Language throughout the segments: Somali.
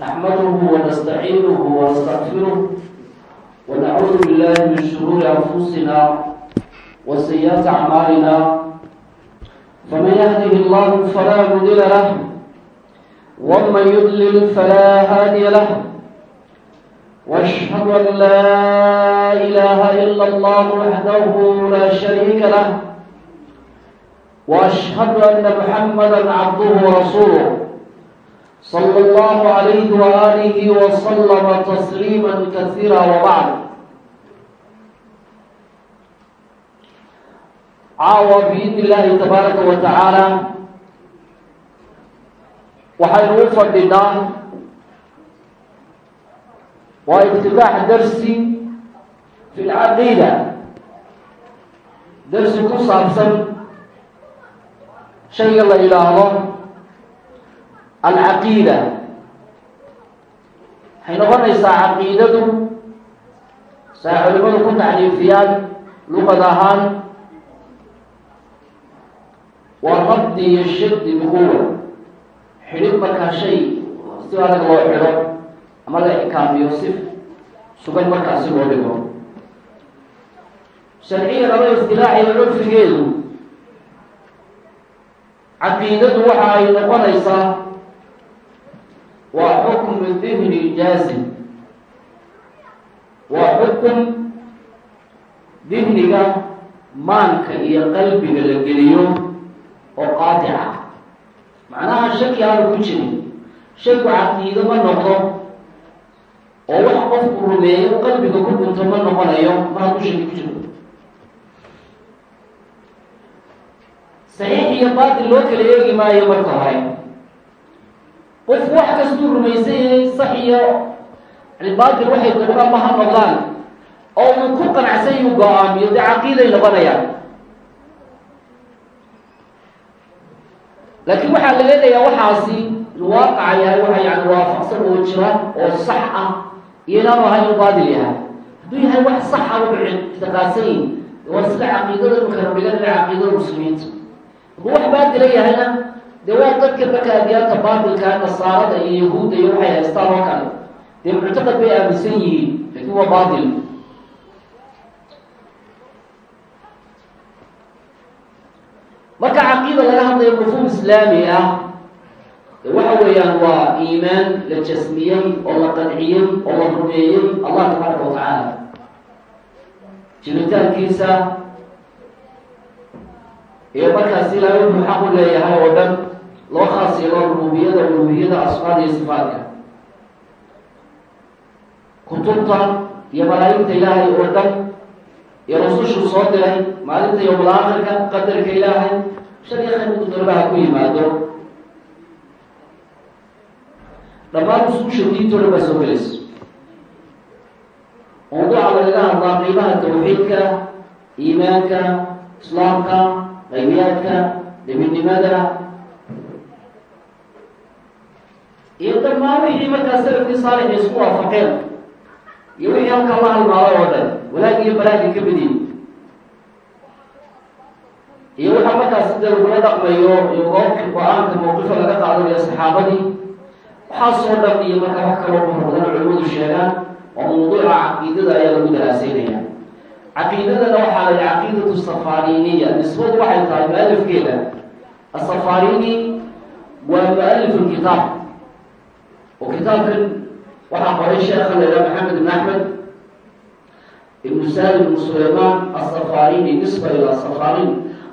نحمده ونستعينه ونستغفره ونعوذ بالله من شرور أنفسنا وسيئات أعمالنا فمن يهده الله فلا مضل له ومن يضلل فلا هادي له واشهد ان لا اله الا الله وحده لا شريك له واشهد ان محمدا عبده ورسوله صلى الله عليه واله وسلم تسليما كثيرا وبعد caawa biidni illaahi tabaaraka wa tacaala waxaynu u fadhinaa waa iftitaax darsi fi lcaqiida darsi ku saabsan shayga la yidhaahdo alcaqiida waxay noqonaysaa caqiidadu saa culimadu ku tacriifiyaan luqad ahaan waa rabdi iyo shirdi biquwa xidhid markaa shay si adag loo xidho ama la ixkaamiyo si sugan markaasi loo dhigo sharciya laba istilaaxiyo curfigeedu caqiidadu waxa ay noqonaysaa waa xukmu dihni jaazim waa xukun dihniga maanka iyo qalbiga la geliyo oo qaadic ah. Macnaha shaki aanu ku jirin shaku caqiido ma noqdo oo wax qofku rumeeyo qalbiga ku gunto ma noqonayo ma hadduu shaki ku jiro. Saxiix iyo baatil loo kala eegi maayo marka hore qofku wax kastuu rumaysan yahay sax iyo baatil waxay doonaan ma ha noqdaan. Oo uu ku qanacsan yuu go'aamiyo dee caqiiday noqonayaan laakiin waxaa laga leeyaa waxaasi waaqaca yahay waxa yani waafaqsan oo jira oo sax ah. Iyo inaanu ahayn u baadil yahay. Hadduu yahay wax saxa wuxuu ictiqaadsan yihiin waa sida caqiidada dhigan ila caqiidada muslimiinta hadduu wax baadila yahayna dee waa dadka marka adyaanta baatilka nasaarada iyo yahuudda iyo waxay haystaan oo kale. Dee muctaqad bay aaminsan yihiin? Laakiin waa baatil marka caqiida laga hadlayo mafhuum islaami ah waxa weeyaan waa iimaan la jasmiyey oo la qanciyey oo la rumeeyey allah tabaaraka wa tacaala. Jiritaankiisa iyo markaas ilaahay wuxuu xaq u leeyahay oo dhan loo khaas yeelo rububiyada uluhiyada asmaada iyo sifaadka. Kutubta iyo malaa'igta ilaahay oo dhan iyo rusushuu soo diray maalinta yowmal aakhirka qadarka ilaahay shan iyo udurbaha ku yimaado. Dhammaan usuusha diinto dhan baa soo gelaysa mawduuca lagaga hadlaa qiimaha tawxiidka iimaanka islaamka qaybiyaadka nebinimada iyo dhammaan markaa salafkii saalix isku waafaqeen. Iyo wixii halkaa la halmaado oo dhan iyo balaagi ka mid yihi iyo waxaa markaas sida lagula dhaqmayo iyo goobka go'aanka mawqifa laga qaadanayo saxaabadii waxaasoo dhan iyo markaa wax kaloo muhurbadan culimadu sheegaan oo mawduuca caqiidada ayaa lagu daraaseynaya caqiidadana waxaa la yihi caqiidatu safariniya nisbadu waxay tahay mu'alifkeeda asafarini waa mu'alifu lkitaab oo kitaabkan waxaa qoray sheekha la yidhaha maxamed ibn axmed ibnu salim ibnu sulayman asafarini nisba ila safarin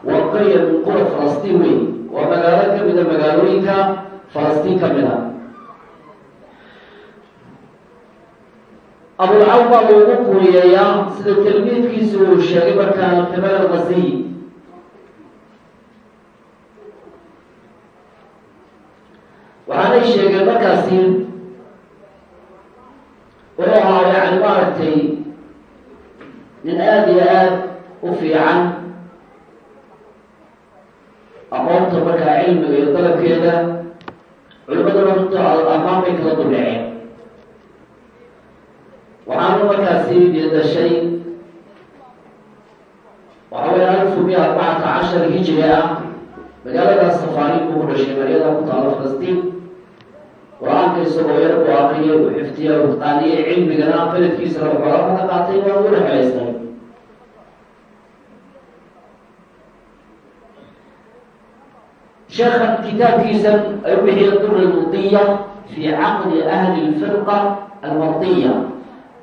waa qarya min qura falastiin wey waa magaalo ka mida magaalooyinka falastiin ka mid a abulcawn baa loogu kuuriyeeyaa sida tilmiidkiisi uu sheegay markaa qimal alqasiy waxaanay sheegeen markaasi wuxuu ahaa yani maaragtay nin aada iyo aada u fiican aqoonta markaa cilmiga iyo dalabkeeda culimadana runta amaan bay kala duldhaceen waxaanu markaasi dashay waxa weya alfu miya arbacata cashar hijri ah magaaladaas safaariin buu ku dhashay maryada ku taalo falastiin qur'aanka isagoo yar ku akriyay u xiftiya u taqaaniyay cilmigana beledkiisana waxoogaa ka qaatay waa u rexlaystay sheekhan kitaabkiisan ay u bixiya dura ludiya fi caqdi ahli lfirqa almardiya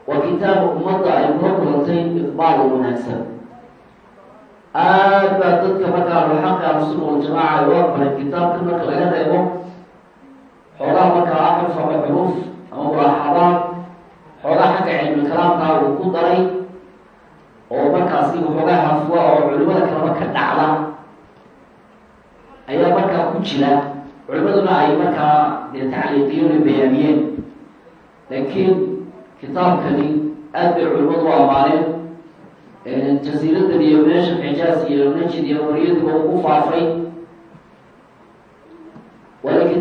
waa kitaab ummadda ay kula kulantay iqbaal wanaagsan. Aad baa dadka markaa alxaqa ahlusunna waljamaaca ay u aqbalay kitaabka marka laga reebo xoogaha markaa axruf ama xuruuf ama mulaaxadaad xoogaha xagga cilmi kalaamkaa uu ku daray oo markaasi waxoogaa hafwa oo culimada kalaba ka dhacda ayaa markaa ku jira culimaduna ay markaa dee tacliiqiyona bayaamiyeen laakiin kitaabkani aad bay culimadu u ammaaneen jasiiradan iyo meesha xijaas iyo najid iyo horiyadiba ugu faafay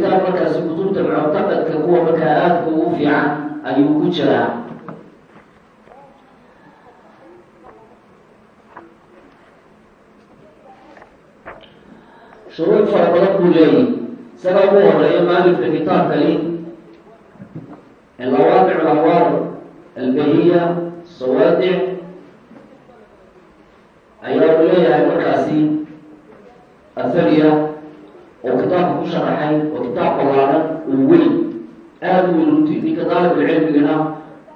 kitaab markaasi kutubta muctaqadka kuwa markaa aadka ugu fiican ayuu ku jiraa. Shuruuc fara badan buu leeyahy isaga ugu horreeya maalifka kitaabkani alawaaqic alahwaar albahiya sawaadic ayaa uu leeyahay markaasi athariya oo kitaabka ku sharaxay oo kitaab ballaaran uu weyn. Aada u runti ninka daalibulcilmigana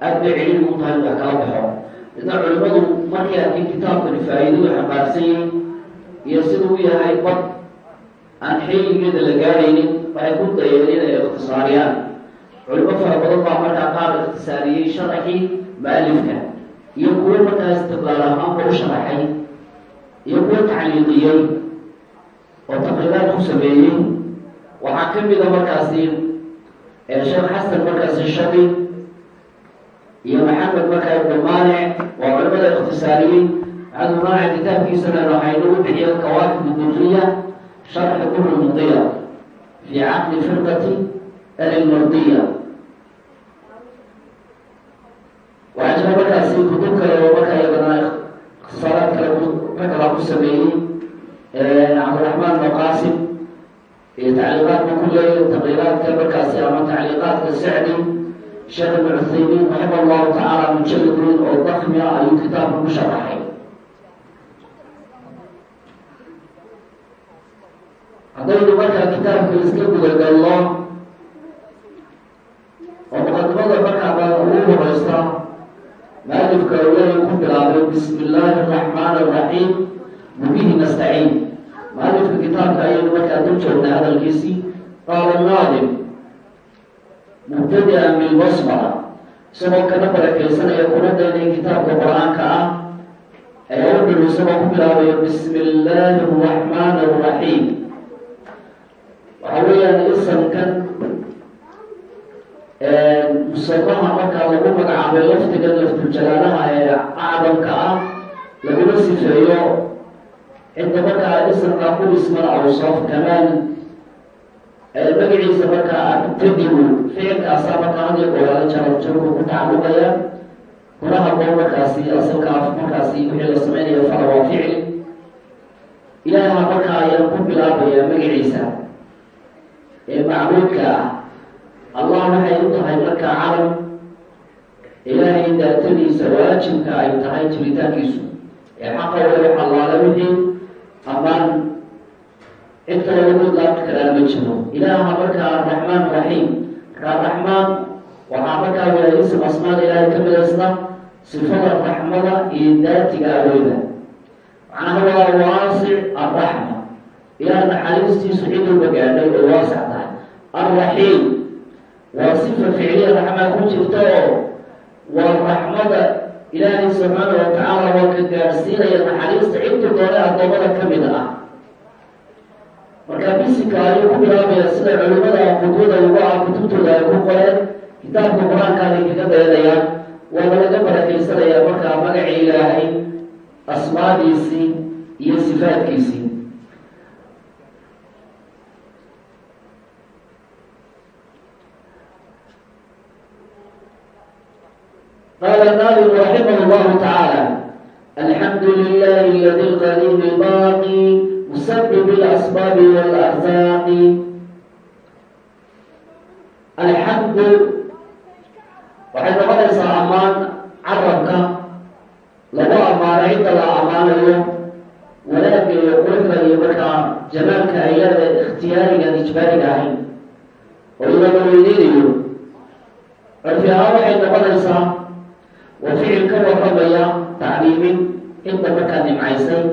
aad bay cilmi u tahay wax kala baxo. Idna culimadu markay arkay kitaabkani faa-iidadu xambaarsanyay iyo sida u yahay bad aan xilligeeda la gaaraynin waxay ku dayeen inay ikhtisaariyaan culimo fara badan baa markaa qaar ikhtisaariyey sharaxii maalifka iyo kuwo markaa istiqlaal ahaanba u sharaxay iyo kuwo tacliiqiyey oo taqriibaad ku sameeyey. Waxaa ka mida markaasi sheekh xasan markaasi shaqi iyo maxamed markaa ibnu maanic waa culimada ikhtisaariyey. Maxamed maanic kitaabkiisana waxaynu u bixiyeen kawaakib duriya sharxi duri mudiya fi caqdi firqati almardiya waxaa jira markaasi kutub kale oo markaa iyadana ikhtisaaraad kale ragala ku sameeyey tacliiqaadka ku leeya taqriiraadka markaasi ama tacliiqaadka sacdi sheekh ibn cuthaymiin raxima allahu tacaala mujalad weyn oo dakmi ah ayuu kitaabka ku sharaxay haddaynu markaa kitaabka iska gudagalno oo muqadimada markaa ugu horeysta maalifka uley ku bilaabay bismi illaahi araxmaan araxiim wabihi nastaciin maalifka kitaabka ayaynu markaa dul joognay hadalkiisii qaala naadim mubtadian bilbasmala isagoo kana barakaysanaya kuna daynay kitaabka qur'aanka ah ayaa wuxuu isagoo ku bilaabaya bismi illaahi araxmaan araxiim waxa weeyaan isamkan musamaha markaa lagu magacaabay laftiga laftujalaalaha ee acdamka ah laguna sifeeyo cidda markaa isamka ku isman awsaf kamaan magaciisa markaa abtadigu ficilkaasaa markaa hadiyo goolaala jarab jarku ku tacalluqaya kuna haboon markaasi asalka af markaasi wixii la sameynaya fala waa ficil ilaaha markaa ayaan ku bilaabaya magaciisa ee macbuudka ah allah waxay u tahay markaa calam ilaahay daatadiisa waajibka ay tahay jiritaankiisu ee xaqa wale allaala wixii amaan cid kale lagu ma jiro ilaaha markaa araxmaan raxiim raxmaan waxaa markaa waya ism asmaada ilaahay ka midaysna sifada raxmada iyo daatiga aweyda macnaha waa waasic arraxma ilaah naxariistiisu cid walba gaadhay oo waasac tahay waa sifa ficliya raxmaa ku jirta oo waa raxmada ilaahay subxaana wa tacaala waa ka gaadhsiinaya naxariista cidda doone addoommada ka mid ah. Marka bisinka ayuu ku bilaabaya sida culimada quduuda ugu ah kutubtooda ay ku qoreen kitaabka qur'aankaanay kaga dayanayaan waana laga barakaysanaya markaa magacii ilaahay asmaadiisii iyo sifaadkiisii قال الناظم رحمه الله تعالى الحمد لله الذي القديم الباقي مسبب الأسباب والأرزاق alxamdu waxay noqonaysaa ammaan carabka lagu ammaano cidda la ammaanayo wanaagga iyo quruxda iyo markaa jamaalka ay leedahay ikhtiyaarigan ijbaariga ahayn oo iyadoo la weyneynayo curfi ahaan waxay noqonaysaa ficil ka warramaya tacliimin cidda markaa nimcaysay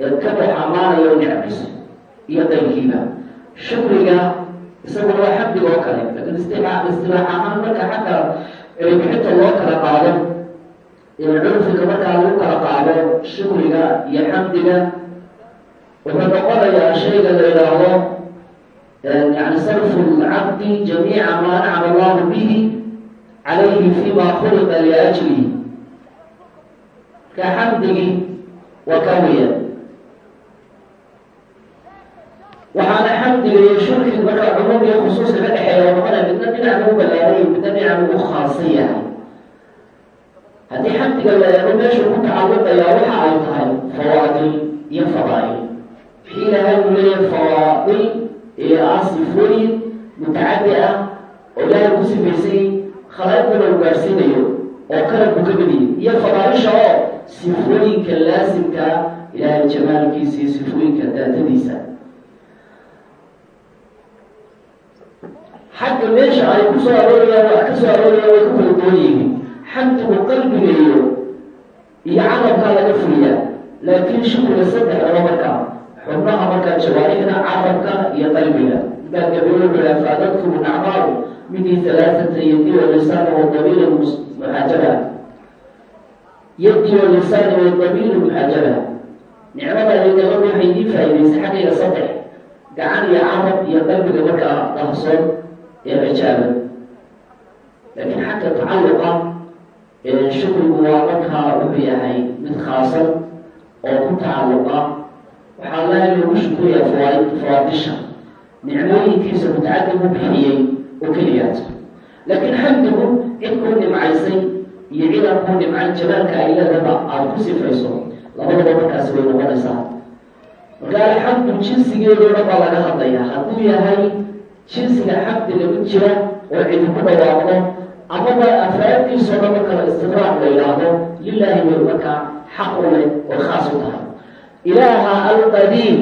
ee ka wax ammaanaya o nicmayso iyo qayrkiiba shukriga isaguna waa xamdiga oo kale laakiin istilaa istilaax ahaan marka xagga bixinta loo kala qaado curfiga markaa lagu kala qaado shukriga iyo xamdiga wuxuu noqonayaa shayga la yidhaahdo yani sarfu lcabdi jamiica maa ancama allahu bihi calayhi fima khuliqa liajlihi ka xamdigii waa waxaana xamdiga iyo shurkiga markaa cumuum iyo khusuuska ka dhexeeya oo noqonaya midna dhinac lagu balaaray midna dhinac lagu khaasan yahay haddii xamdiga la eego meeshu ku tacalluqayaa waxa ay tahay fawaadil iyo fadaa'il wixii ilaahay uu leeyahay fawaadil iyo ah sifooyin mutacaddi ah oo ilaahay ku sifaysay khalaa'iqda lagu gaadhsiinayo oo kalabku ka yihi iyo fadaaisha oo sifooyinka laasimkaa ilaahay jamaalkiisa iyo sifooyinka daatadiisa xagga meesha ay ku soo aroorayaan wax ka soo aroorayaan way ku kala duwan yihiin xamdigu qalbiga iyo iyo carabkaa laga fuliyaa laakiin shukriga saddexdaba markaa xubnaha markaa jawaarixda carabka iyo qalbiga markaa gabaylo bihaa faadadkumu nacmaaru minii halaaثata yadi walisaani wadamiir muxaajaba yadi walisaani wadamiir muxaajaba nicmada gabadh waxay idiin faa'idaysay xaggayga saddex gacan iyo carab iyo qalbiga markaa dahsoon ee cijaaban laakiin xagga tacalluqa shukrigu waa markaa wuxuu yahay mid khaasan oo ku tacalluqa waxaa lahay lagu fawaaid fawaadisha nicmooyinkiisa mutacaddi u bixiyey oo keliyaat laakiin xamdigu cid kuu nimcaysay iyo cid aan kuu nimcayn jamaalka ay aada ku sifayso labadaba markaasi way noqonaysaa. Marka alxamdu jinsigeedoo baa laga hadlaya hadduu yahay jinsiga xamdiga mid jira oo cidi ku dhawaaqdo amaba afraadkiisoo dhan marka la istiqraaq la yidhaahdo lilaahi way markaa xaq u leh oo khaas u tahay ilaaha alqadiim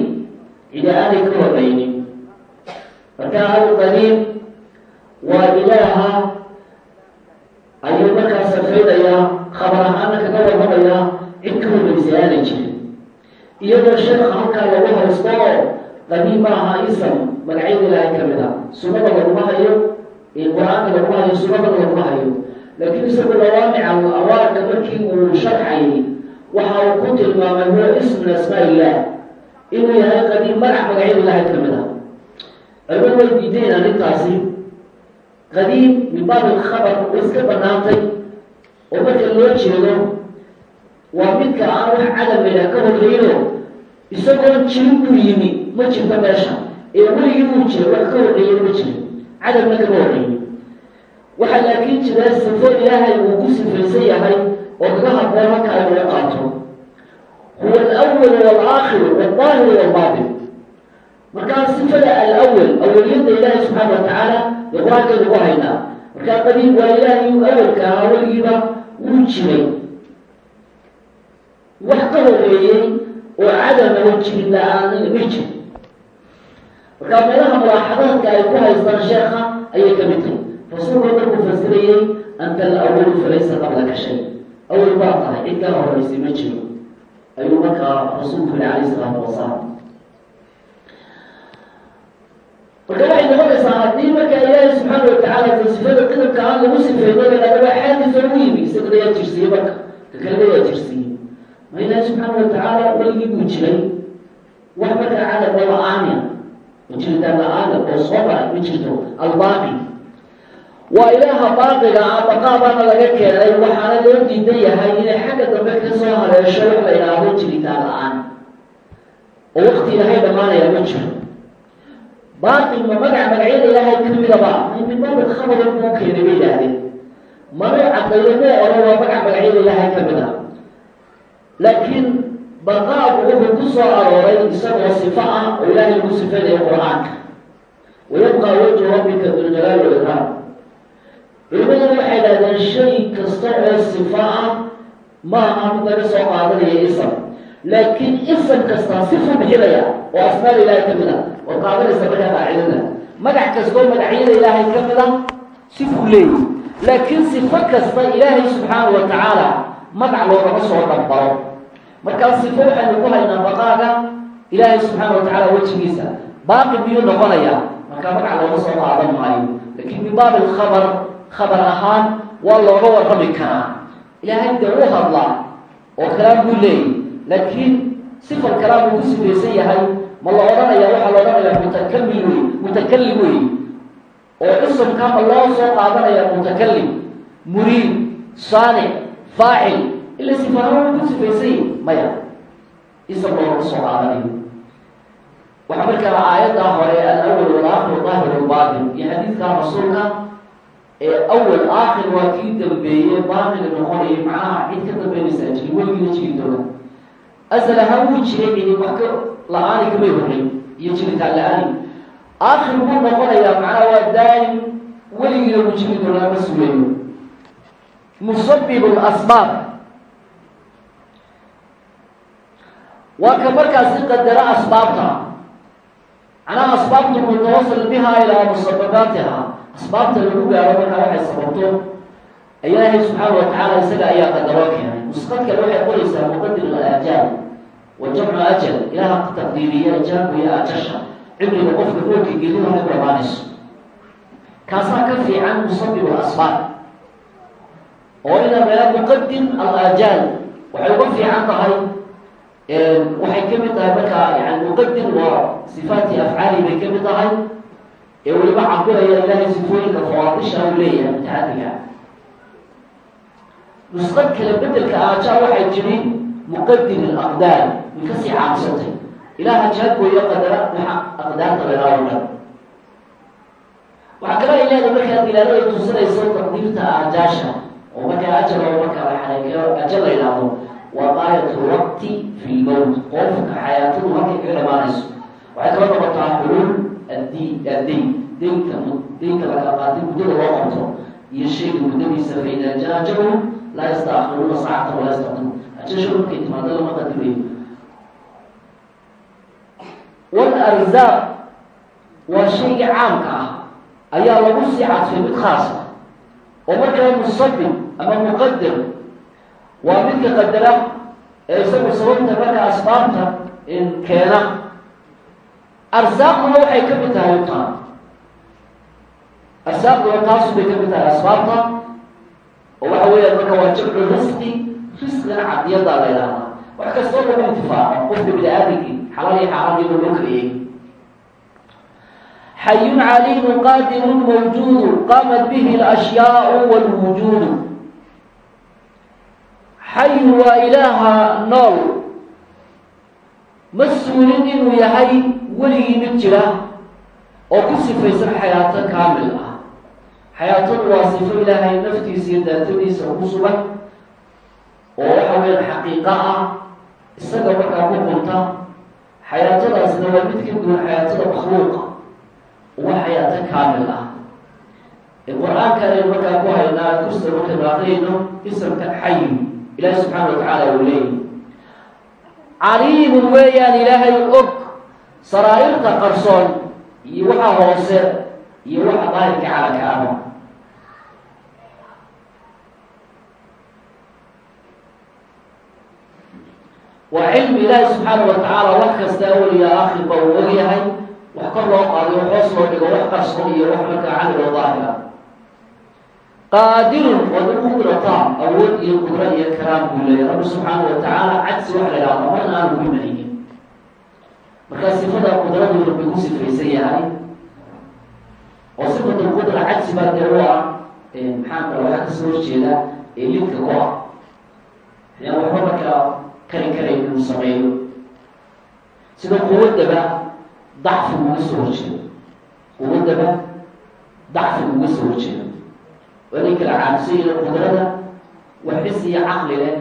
cidi aanay ka horreynin marka alqadiim waa ilaaha ayuu markaa safaynayaa khabar ahaana kaga warramayaa cid ka horreysay aanay jirin iyadoo sheekha halkaa lagu haysto qadiim ma aha isam magacyada ilaahay ka mid a sunnada laguma hayo qur'aanka laguma hayo sunnadana laguma hayo laakiin isagu lawaamica awaarka markii uu sharxayay waxa uu ku tilmaamay huwa ism asmaa illah inuu yahay qadiim magac magacyada ilaahay ka mid a culimadu way diideen arrintaasi. Qadiim min baab ilkhabar way iska banaantay oo marka loo jeedo waa midka aan wax cadamela ka horreyno isagoo jirin buu yimi ma jirto meesha. Ee weligii buu jira wax ka horreeyay ma jirin. Cadamna kama horreeyey waxaa laakiin jira sifo ilaahay uu ku sifaysan yahay kaga habboon halka ay laga qaato huwa alawal waalaakhir waaldaahir waalbaatin markaa sifada alawal awaliyadda ilaahay subxaana wa tacaala ee qur'aankeedu ku haynaa markaa qadiim waa ilaahay uu awalka ahaa weligiiba wuu jiray wax ka horreeyey oo cadama oo jirin la'aanina ma jir markaa meelaha mulaaxadaadka ay awal baa tahay cid kaa horreysay ma jiro ayuu markaa rasuulku yiri calayh isalaatu wasalaam marka waxay noqonaysaa haddii marka ilaahay subxaana watacaala tasifada qidabka aan lagu sifeyno laada waa xaadis oo u yimi isagana yaa jirsiiye marka kakalena yaa jirsiiye ma ilaahay subxaana watacaala weligii buu jiray wax markaa cadab la'aanya ma jiritaan la'aana oo soo maray ma jirto albaaqi waa ilaaha baaqiga ah baqaabaana laga keenay waxaana loo diidan yahay inay xagga dambe ka soo hareesho wax la yidhaahdo jiritaan la'aan. Oo wakti ilaahay dhammaanaya ma jiro. Baaqi ma magaca magacyada ilaahay ka midaba min baabin khabarin buu keenay bay yidhaahdeen. Mana cadaydo moo odhan waa magaca magacyada ilaahay ka mid a. Laakiin baqaabu wuxuu ku soo arooray isagoo sifo ah oo ilaahay lagu sifaynayo qur'aanka. Wayabqa wajhu rabbika duljalaali culimaduna waxay dhahdeen shay kasta oo sifa ah ma aha mid laga soo qaadanaya ism laakiin ism kastaa sifu bixinaya oo asmaada ilaahay ka mid a oo qaadanaysa markaa qaacidada magac kastoo magacyada ilaahay ka mid a sifuu leeyahy laakiin sifo kasta ilaahay subxaana wa tacaala magac loogama soo dhambaro markaa sifo waxaynu ku haynaa baqaaga ilaahay subxaana wa tacaala wejigiisa baaqi miyuu noqonaya markaa magac looga soo qaadan maayo. Laakiin min baabi alkhabar khabar ahaan waa looga warrami karaa. Ilaahay dee u hadlaa oo kalaam buu leeyay laakiin sifal kalaam uu sifaysan yahay ma la odhanaya waxaa la odhanayaa mutakamil wey mutakalim wey oo isimka ma loo soo qaadanaya mutakalim muriid saanic faacil ila sifanaha uu ku sifaysan yahy maya. Ism loogama soo qaadanayo. Waxaa markaa aayaddaa hore alawal walaakhir daahir lbaatin iyo xadiidka rasuulka awal aakhir waa kii dambeeyey baaqina noqonayay macnaha cid ka dambeynaysaa jiri weligiina jiri doona. Asal ahaan wuu jiray cidi wax ka la'aani kamay horreyn iyo jiritaan la'aani. Aakhir buu noqonayaa macnaha waa daa'im weligiina wuu jiri doonaa ma sugayo musabib lasbaab waa ka markaasi qadaro asbaabta macnaha asbaabtu mutawasil biha ilaa musababaatiha asbaabta lagu gaaro markaa waxay sababto ilaahay subxaana wa tacaala isaga ayaa qadaroo keenay nusqad kale waxay qoraysaa muqadir alaajaal wa jamcu ajal. Ilaaha taqdiiriya ajaabku iyo ajasha. Cimriga qofka roolka gelin waxay dhamaanayso kaasaa ka fiican musabib asbaab. Oo ina meela muqadim alaajaal waxay uga fiican tahay waxay ka mid tahay markaa yani muqadim waa sifaati afcaali bay ka mid tahay. Ee weliba cabiraya ilaahay sifooyinka fawaadisha u leeyahay mutacadiga nusqad kale bedelka aajaa waxay jiri muqadim alaqdaar way ka sii caamsantay. Ilaaha jaadgooyo qadara waxa aqdaarta lagaa dhan waxaa kale ay leedahay markaa dilaalada tusinayso taqdiirta aajaasha oo markaa ajal oo markaa ajal la yidhaahdo waa qaayatu waqti fi lmowt qofka xayaatadu markay kaga dhamaanayso waxay kala noqotaa xuluul addi addayn daynka daynka laga qaatay muddada loo qabto iyo shayga muddadiisa fa idaa jaa laa yastaakiruuna saacata walaa yastaqdimuun ajasha markay timaado lama qadimayo walarzaaq waa shayga caamka ah ayaa lagu sii cadfay mid khaas ah oo markaa musabib ama muqadir waa midka qadara ee isagu sababta marka asbaabta keena. Arsaaqduna waxay ka mid tahay taa arsaaqduna taasu bay ka mid tahay asbaabta. Oo waxa weeyaan marka waa jamcu risqi risqina cadiyada la ydhahdaa wax kastoo lagu intifaaco qofka bini aadamkii xalaal iyo xaaraan iyadoo loo kariyey. Xayun caliimu qaadimun mawjuudu qaamat bihi alashyaau walwujuudu xayun waa ilaaha nool. Ma suulin inuu yahay weligii mid jira oo ku sifaysan xayaato kaamil ah. Xayaatadu waa sifo ilaahay naftiisa iyo daatadiisa ku sugan oo waxa weyaan xaqiiqo ah isaga markaa ku qunta xayaatadaasna waa mid ka duwan xayaatada makhluuqa waa xayaato kaamil ah. Qur'aankan aynu markaa ku haynaa kursa markaynu aqriyayno isamka xayi ilaahi subxaana wa tacaala uu leeyahy caliimun weeyaan ilaahay og saraa'irta qarsoon iyo waxa hoose iyo waxa daahirka calanka ama waa cilmi ilaahi subxaana wa tacaala wax kasta awaliya aakhirba uu og yahay wax kor loo qaadiyo hoos loo dhigo wax qarsoon iyo wax markaa cali oo daahira qaadirun dad qudrata awood iyo qudra iyo karaam buu leeyahy rabbi subxaana wa tacaala cagsi waxa la yidhahda marna aanu ku imanaynin. Markaa sifada qudradu rabbi ku sifaysan yahay oo sifatu qudra cagsi baa dee u ah maxaa kale waxaa ka soo horjeeda ee lidka ku ah yaan waxba markaa kari karayn inuu sameeyo. Sida quwaddaba dacfi uga soo horjeedo. Quwaddaba dacfi uga soo horjeedo waa nin kala caamsanyina qudrada wax iyo caqli leh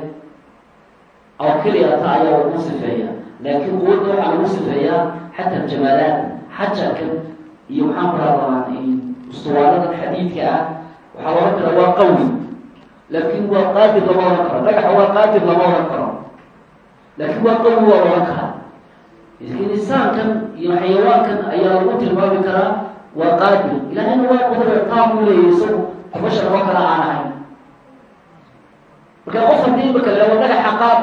oo keliya ayaa lagu sifeeya laakiin quwadda waxaa lagu sifeeyaa xataa jamaalaad xajarkan iyo maxaan ku radaa ustuwaaladan xadiidka ah waxaa la odhan karaa waa qawi laakin waa qaadir lama odhan karo dhagaxa waa qaadir lama odhan karo laakin waa qawi waa la odhan karaa laakiin insaankan iyo xayawaankan ayaa lagu tilmaami karaa waa qaadir ilahayna waa qudra taabuu leeyahy isagu bashar oo kale aan ahayn marka qof haddii imaka leewa dhagaxa qaad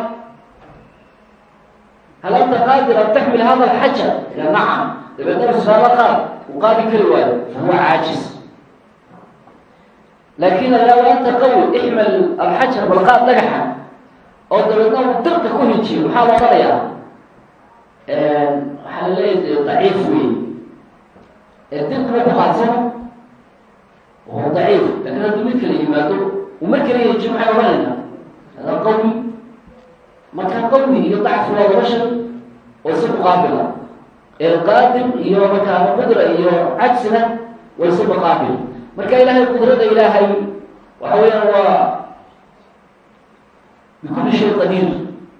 hal anta qaadir an taxmil hada alxajar ila nacam dabeedna risaalo qaad uu qaadi kari waayo fahuwa caajis laakin law anta qawi ixmal alxajar bal qaad dhagaxa oo dabeedna uu dirka ku hijiyo maxaa la odhanayaa waxaa la leeyahay daciif wey dirka ma ku qaadsano wahuwa daciif laakiin hadduu mid kala yimaado uu mar kala hijiyo maxay odhanaynaa hada qawi marka qawi iyo dacfi waa laba shay oo si muqaabila qaadir iyo markaa qudra iyo cagsina waa isu muqaabil marka ilaahay qudrada ilaahay waxa weeyaan waa bikulli shay qadiir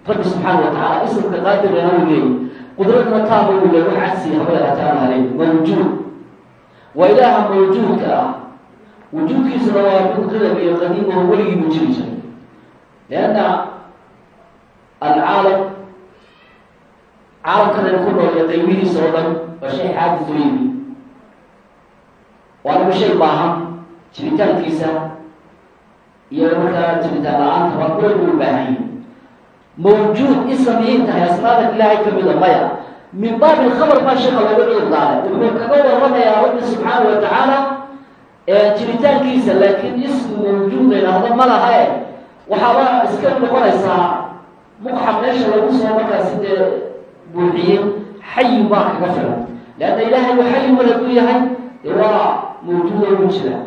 rabbi subxaana watacaala ismka qaadirna u leeyay qudradna taaba u leey wax cagsiya haba yarataan halay mawjuud waa ilaaha mawjuudka ah wujuudkiisuna waa qidam iyo qadiim oo weligiibu jiri jiray lianna alcaalam caalamkanaynu ku nool iyo qaybihiisa oo dhan waa shay xaadis u yimi waanaba shay baahan jiritaankiisa iyo markaa jiritaan la'aanta waa kuwa u baahan yihi mawjuud isa miyay tahay asmaada ilaahay kamida maya min baabi lkhabar baa sheeka looga ciirdaalay wuxuu kaga waramayaa rabbi subxaana wa jiritaankiisa laakiin ismu mawjuud la yidhaahdo ma laha. E waxaaba iska noqonaysaa muqxam meesha lagu soo markaasi dee buuxiyey xayin baa kaga filan. Leanna ilaahay wa xayin mar yahay dee waa mawjuuda ugu jira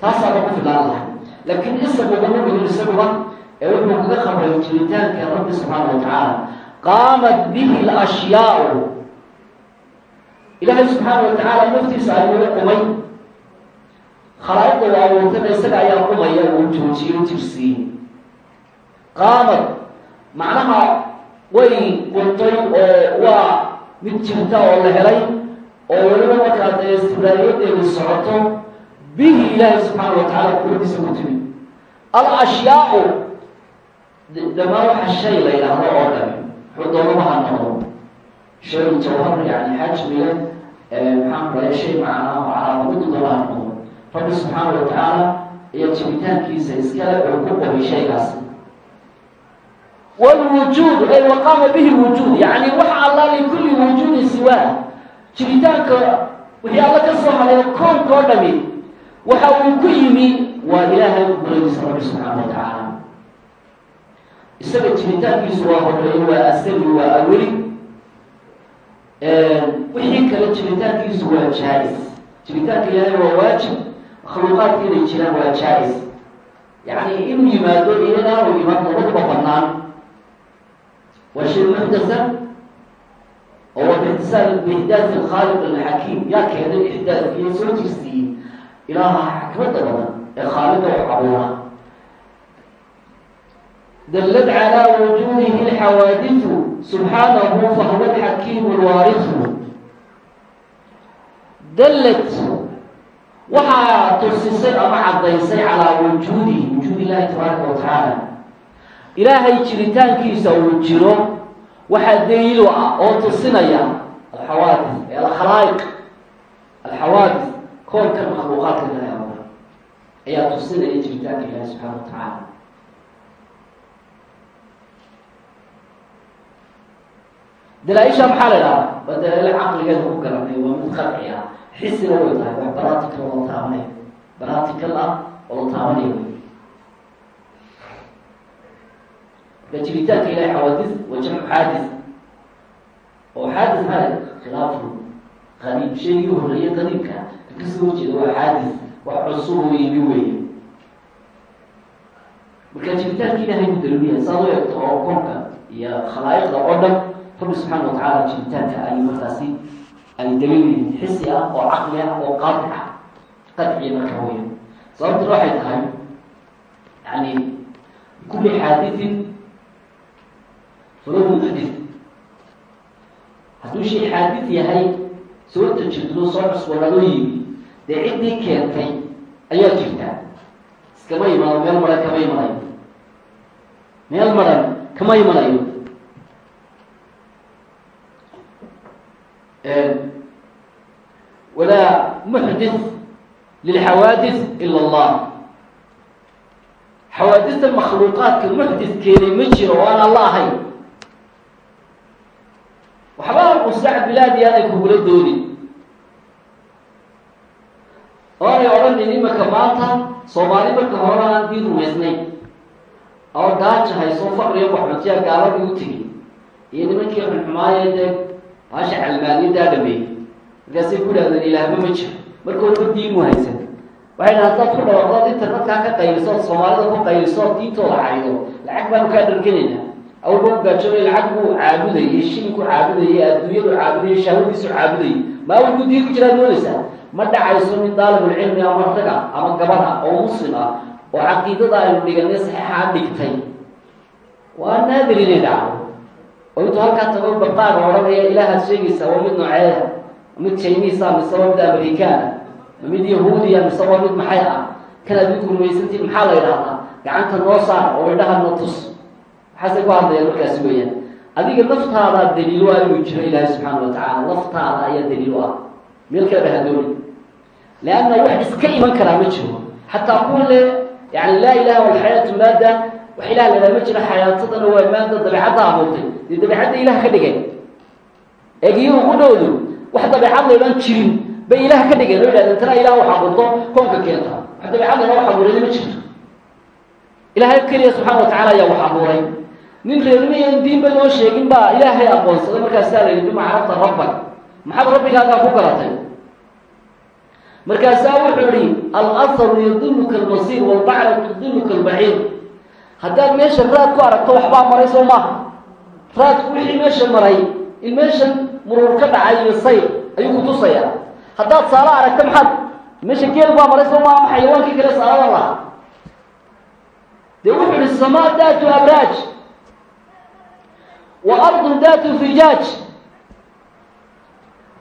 taasaaba ku filaan lahay laakiin isagugama dhigin isaguba ee wuxuu kaga qabray jiritaanka rabbi subxaana wa tacaala qaamat bihi lashyaau ilaahay subxaana wa tacaala naftiisa ayuu qumay khalaa'iqda waa abuurtana isaga ayaa qumaya uu joojiyo jirsiiyey. Qaamad macnaha way quntay oo waa mid jirta oo la helay oo weliba markaa dee socoto bihi ilaahay subxaana wa tacala quwadiisa ku timi. Al ashyaau dhamaan waxa shay la yidhaahdo oo dhami wuxuu doonaba ha noqdo shay jawhar yani xajmiga maxaan kula shay macnaa oo calaamadidu doona ha noqdo rabbi subxaana wa tacaala iyo jibitaankiisa iskale uu ku qobay shaygaas. Wlwujuud ay waqaama bihi lwujuud yani waxa alla likulli wujuudin siwaa jiritaanka wixii alla ka soo haday koonka oo dhami waxa uu ku yimi waa ilaahay guradiisa rabbi subxaana wa tacaala isaga jiritaankiisu waa horeeye waa asali waa aweli wixii kale jiritaankiisu waa jaa-is. Jiritaanka ilaahay waa waajib makhluuqaadka inay jiraan waa jaa-is yani inuu yimaado iyo inaanu iman labaduba banaan waa shay muxdasa oo waa bixtisaal biixdaasi alkhaaliq alxakiim yaa keenay ixdaaskiiyo soo jirsiiyey ilaaha xikmada badan ee khaaliqa wax abuura dallad calaa wujuudihi alxawaadisu subxaanahu fahuwa alxakiimu alwaarisu dallad waxaa tusisay ama caddaysay calaa wujuudihi wujuud illahi tabaaraka wa tacaala ilaahay jiritaankiisa uu jiro waxaa daliilu ah oo tusinaya alxawaadis ee alkhalaa'iq. Alxawaadis koonkan makhluuqaadka ilahay abuura ayaa tusinaya jiritaanka ilaahi subxaana wa tacaala dalaa-isha maxaa la idhahaa waa dalaalo caqligeeda ku garanay waa mid qarci ah xisina way tahay wax baratical oo la taabanay baratical ah oo la taabanaya wey marka jiritaanka ilahay xawaadis waa jamcu xaadis oo xaadis maxaa khilaafu qadiim shaygii horreeye qadiimka ka soo horjeeda waa xaadis wax cusub oo yimi weeye marka jiritaanka ilahay ku daliilyahay saad u eegto oo koonka iyo khalaa'iqda oo dhan rabbi subxaana wa tacaala jiritaanka ay markaasi ay yihiin xisi ah oo caqli ah oo qaadic ah qadciya marka weya sababtuna waxay tahay yani kulli xaadisin falow muxdis hadduu shay xaadis yahay soo tajirdo soo cusboonaadoo yimi dee ciddii keentay ayaa jirta. Iskama imano meel maran kama imanayo meel maran kama imanayo walaa muxdith lilxawaadith ila allah. Xawaadista makhluuqaadka muxdidkeeni ma jiro oo aan alla ahayn waxba mustacad bilaadi aanay kugula doodin oo anay odhanin imaka maanta soomaali marka horeba aan diin rumaysnayn oo gaaja hayso faqriga waxxuntiya gaaladii u tegi iyo nimankii xunxumaaye dee baasha calmaaniyadaa dhameeyey markaasay ku dhahdeen ilaahba ma jiro marka horba diinu haysan waxay dhaha hadaad ku dhawaaqdood internetkaa ka qaylisood soomaalida ku qaylisood diintooda caydo lacag baanu kaa dharganaynaa awba gaajoobay lacag buu caabudayay shilinku caabudayay adduunyadu caabudayay shahwadiisu caabudayay maa walku diin ku jiraad moodaysaa ma dhacayso nin daalibulcilmi ama raga ama gabadha oo muslim ah. Oo caqiidada aynu dhiganay saxiixaa dhigtay waa naadir inay dhacdo oo intuu halkaa tago baqaaga odhanaya ilaahaad sheegaysaa waa mid nooceeda mid chinisa mise waa mid amerikaana mid yahuudiya mise waa mid maxay ah? Kan adinku rumaysantiin maxaa la yidhahdaa gacanta noo saar oo idhaha na tus. Maxaasay ku hadlayaan markaasi weeyaan. Adiga naftaadaa daliilo ah inuu jiro ilaahay subxaana wa tacaala. Naftaada ayaa daliilo ah. Meel kale bahadooni leanna wax iska iman karaa ma jiro. Xataa kuwa yani laa ilaha walxayaatu maada wax ilah la ma jiro xayaatadana waa maada dabeecadda abuurtay dee dabeecadda ilah ka dhigeen eegiyo ugu dhowdu wax dabeecad laydhan jirin bay ilaah ka dhigeen oo yidhahdeen tana ilah wax abuurto koonka keenta wax dabeecad layna wax abuuray ma jirto ilaahay keliya subxana wa tacala ayaa wax abuuray nin reermiya in diinba loo sheegin baa ilaahay aqoonsaday markaasaa la yidhi bima carabta rabbak maxaad rabbigaagaa ku garatay markaasaa wuxuu yihi alaharu yadulluka almasiir walbacra tudilluka albaciir haddaad meesha raad ku aragto waxbaa maray soo maaha. Raadku wixii meesha maray in meeshan muruur ka dhacay iyo sayr ayuu kutusayaa haddaad saalo aragta maxaad meesha geel baa maray soo maaha xayawaankii kale saaladan lahaa dee wuxuu ihi samaa daatu abraaj wa ardun daatu fijaaj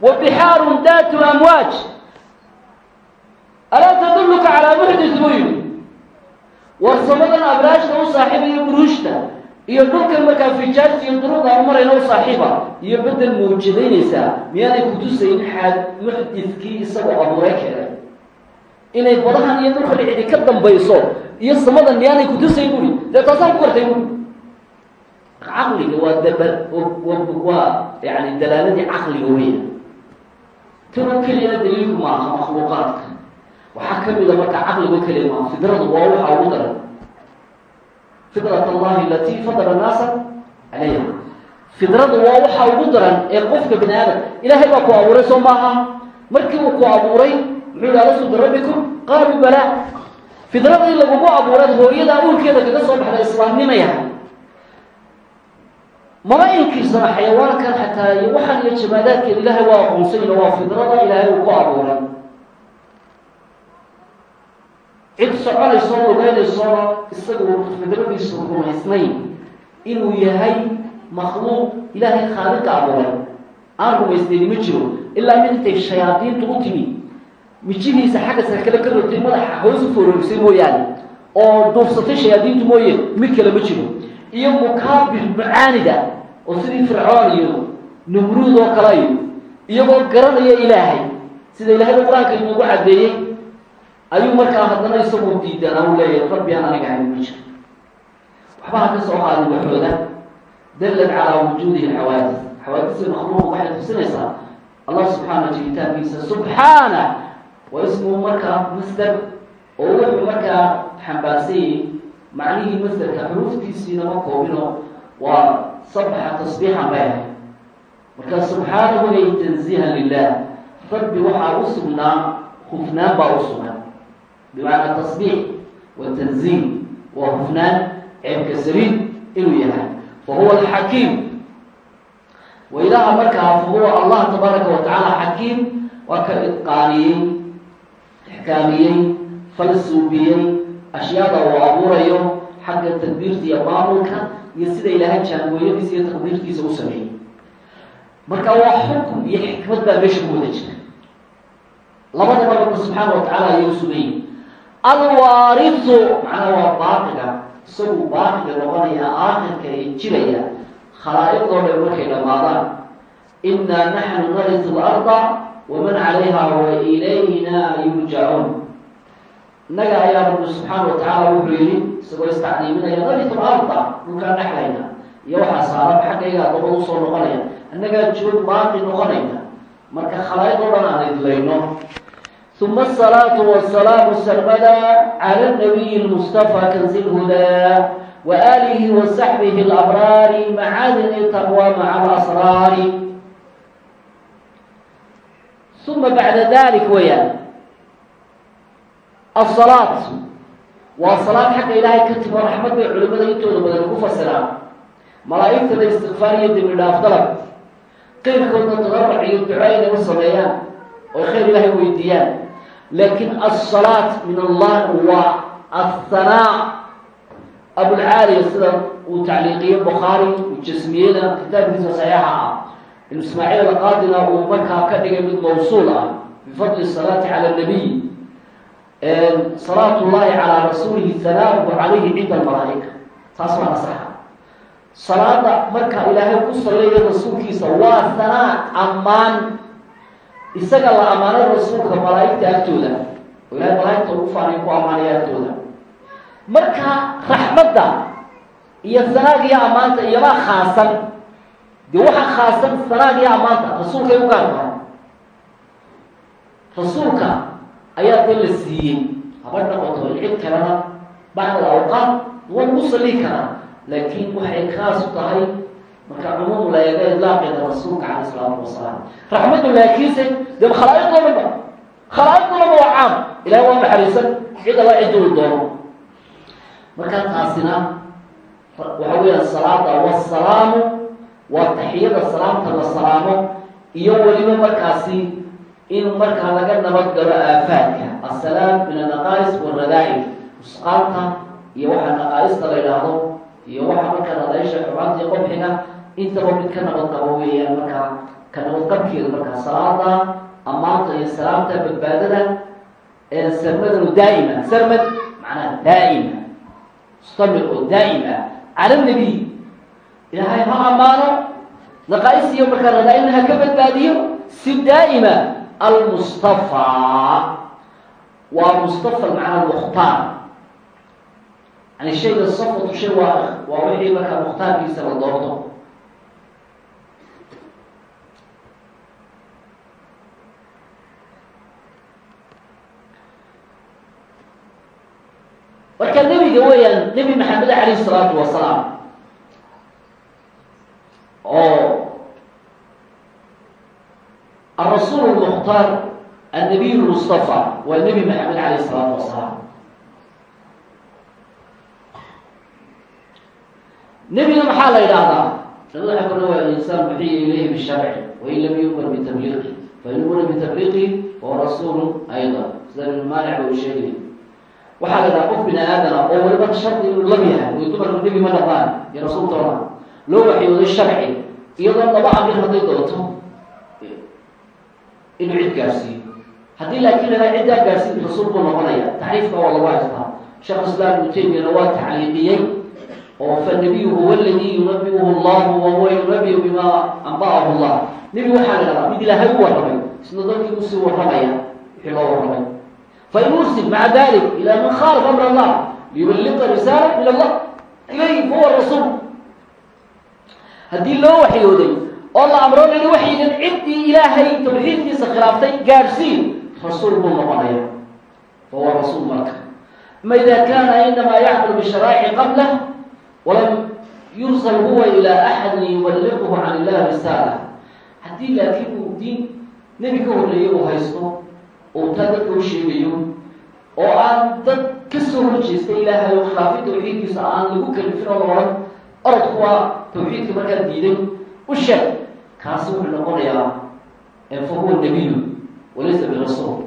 wa bixaarun daatu amwaaj. Alaa tadulluka calaa muxdis buu yidhi war samadan abraajta u saaxiiba iyo buruushta iyo dhulkan markaa fijaajta iyo duruuda aan marayna u saaxiiba iyo bedel mawjadaynaysaa miyaanay kutusayn xaad muxdiskii isagoo abuuray keenay inay badahan iyo dhulka dhicidi ka dambayso iyo samadan miyaanay kutusayn buri. Dee taasaan ku gartay buri. Caqliga waa daba waa yani dalaaladii caqliga weya tano keliyana daliilku maaha makhluuqaadka waxaa ka mida marka caqligo keliya maaha fidradu waa waxa ugu daran. Fidrat allahi alatii fadara naasa calayha fidradu waa waxa ugu daran ee qofka bini aadam ilaahay baa ku abuuray soo maaha markii uu ku abuuray muxuu yihi alastu birabbikum qaaluu balaa fidrada in lagugu abuuray hooyada uurkeeda kaga soo baxda islaamnimaya. Mama inkirsana xayawaankan xataa iyo waxaan iyo jamaadaadkeeda ilaahay waa aqoonsayna waa fidrada ilaahay uu ku abuuray cid soconaysoo lugeynaysoona isagu fidradiisu rumaysnayn inuu yahay makhluuq ilaahay khaaliqa abuuray. Aan rumaysnayni ma jiro ilaa mid intay shayaadiintu u timi. Mijihiisa xagga sare kale ka rogtay madaxa hoos u foororisay mooyaane. Oo duufsatay shayaadiintu mooye mid kale ma jiro. Iyo mukaabir mucaanida oo sidii fircoon iyo numruud oo kale iyo iyagoo garanaya ilaahay sida ilaahay qur'aanka inoogu caddeeyey ayuu markaa haddana isagu diidanaa u leeyahay rabbi aan aniga hayn ma jiro waxbaha ka soo qaadin waxooda dallat calaa wujuudihi xawaadis xawaadisa makhluuq waxay tusinaysaa allah subxaana jiritaankiisa subxaana! Waa ismuhu markaa masder oo wuxuu markaa xambaarsanyay macnihii masderka xuruuftiisiina ma koobino waa sabxa tasbiixan bay ahay marka subxaanahu ay tanziihan lilah rabbi waxaa u sugnaa hufnaan baa u sugnaa bimacnaa tasbiix wa tanziih waa hufnaan ceebka saliid inuu yahay. Fa huwa alxakiim wa ilaaha markaa fa huwa allah tabaaraka wa tacaala xakiim waa ka idqaaniyey ixkaamiyey falsuubiyey ashyaada uu abuurayo xagga tadbiirta iyo maamulka iyo sida ilaahay jaangooyadiisa iyo taqdiirtiisa u sameeyey. Marka waa xukm iyo xikmad baa meesha ku wada jira. Labadaba rabbi subxaana wa tacala ayay u alwaarisu macnaha waa baaqiga isagu baaqiga noqonaya aakhirka ee jiraya khalaa'iqdoo dhan markay dhammaadaan inaa naxnu narisu larda waman calayha wa ilayna yurjacuun innaga ayaa rabbi subxaana wa tacaala wuxuu yidhi isagoo istacdiiminaya narisu larda dhulkaan dhexlayna iyo waxaa saaran xaggayga adoomad u soo noqonaya annagaa joog baaqi noqonayna marka khalaa'iqdoo dhan aan idlayno asalaatu wasalaamu sarmada cala nabiyi lmustafa kanzi lhudaa wa aalihi wa saxbihi alabraari macadini taqwa maca alasraari uma bacda dalik weeyaan asalaat waa salaad xagga ilaahay ka timo raxmad bay culimada intooda badan ugu fasiraan malaa'igtana istikfaar iyo dembi dhaaf dalab qeyrkoodna tadarac iyo laakiin asalaat min allah waa athanaa abulcaaliya sida uu tacliiqiye bukhaari uu jasmiyena kitaabkiisa saxiixa ah ibn ismaaciil alqaadina uu markaa ka dhigay mid mawsuul ah bifadli salaati cala nabiy salaat llahi calaa rasuulihi hanaahu calayhi cinda almalaa'ika taas waa nasaxa salaada marka ilaahay ku salleeya rasuulkiisa waa hanaa ammaan isaga la ammaanay rasuulka malaa'igta agtooda oo malaa'igta ugu faanay ku ammaanaya agtooda. Marka raxmadda iyo sanaag iyo ammaanta iyomaa khaasan dee waxaa khaasan sanaag iyo ammaanta rasuulkay u gaar tahay rasuulka ayaa dee la siiyey haba noqoto cid kalena bacda awqaad waa lagu sallii karaa laakiin waxay khaas u tahay marka cumuum la eega idlaaqeeda rasuulka caleyh isalaatu wasalaam raxmaddu laakiinse dee khalaa'iqdoo dhan waa caam. Ilahay waa naxariisan cid alla ciduu doono. Marka taasina waxa weeyaan salaada wasalaamu waa taxiyada salaamta la salaamo iyo weliba markaasi in markaa laga nabadgalo aafaadka. Assalaam min anaqaa'is waradaa'i musqaanta iyo waxaa naqaa'ista la yidhaahdo iyo waxa marka radaysha xumaanta iyo qobxiga intaba mid ka nabadqabo weeyaan markaa ka nabadqabkeeda markaa salaada ammaanta iyo salaamta badbaadada sarmadanu daa'ima sarmad macnaha daa'ima mustamir oo daa'im ah cala nabiy ilaahay ha ammaano naqaa'is iyo radaa-ilna ha ka badbaadiyo si daa'ima almustafaa waa mustafa macnaa mukhtaar yani shayga safatu shay waa waa wixii markaa mukhtaarkiisa la doorto marka nebiga weeyaan nebi maxamed calayh isalaatu wasalaam oo alrasuul lmukhtaar annabiy lmustafa waa nebi maxamed calayh isalaatu wasalaam nebiga maxaa la yidhaahdaa nabada xagona waa insaan muxiya ilayhi bisharci wain lam yumar bitabliiqi fain umira bitabliiqi fahuwa rasuulu ayda sida ibnu maalic ba uu sheegay waxaa la yidhaha qof bini aadana oo waliba shardi inuu lab yahay way ma dhaqaan iyo rasuultoona loo waxyooday iyadoo laba doonto inuu cid gaarsiiyo haddii laakiin lahaa ciddaa gaarsiin rasuul buu noqonaya taxriifka waa lagu haystaa waa tacliiqiyey oo fanabiyu huwa aladii yunabiuhu llahu wahuwa yunabiu bima anba'ahu llah nebi waxaa la dhahaa mid ilaahay u warramay isna dadkii u sii warramaya wixii loo warramay fain ursil maca dalik ila man khaalaf amr allah liyuballiqa risaala min allah ilayhi huwa rasuul haddii loo waxyooday oo la amroo lahi waxyigan ciddii ilaahay tawxiidkiisa khilaaftay gaadhsiin rasuul buu noqonaya fahuwa rasuul marka ama ida kana inamaa yacmal bisharaa'ici qablah walam yursal huwa ilaa axadin yuballiquhu can illahi risaala haddii laakiin uu diin nebi ka horreeyey uu haysto oo taa dadka u sheegayo oo aan dad ka soo horjeestay ilaahay oo khilaafay tawxiidkiisa aan lagu kalifin oo la odhan orodku waa tawxiidka markaa diiday u sheeg kaasi wuxuu noqonayaa fa huwa nabiyu walaysa birasuul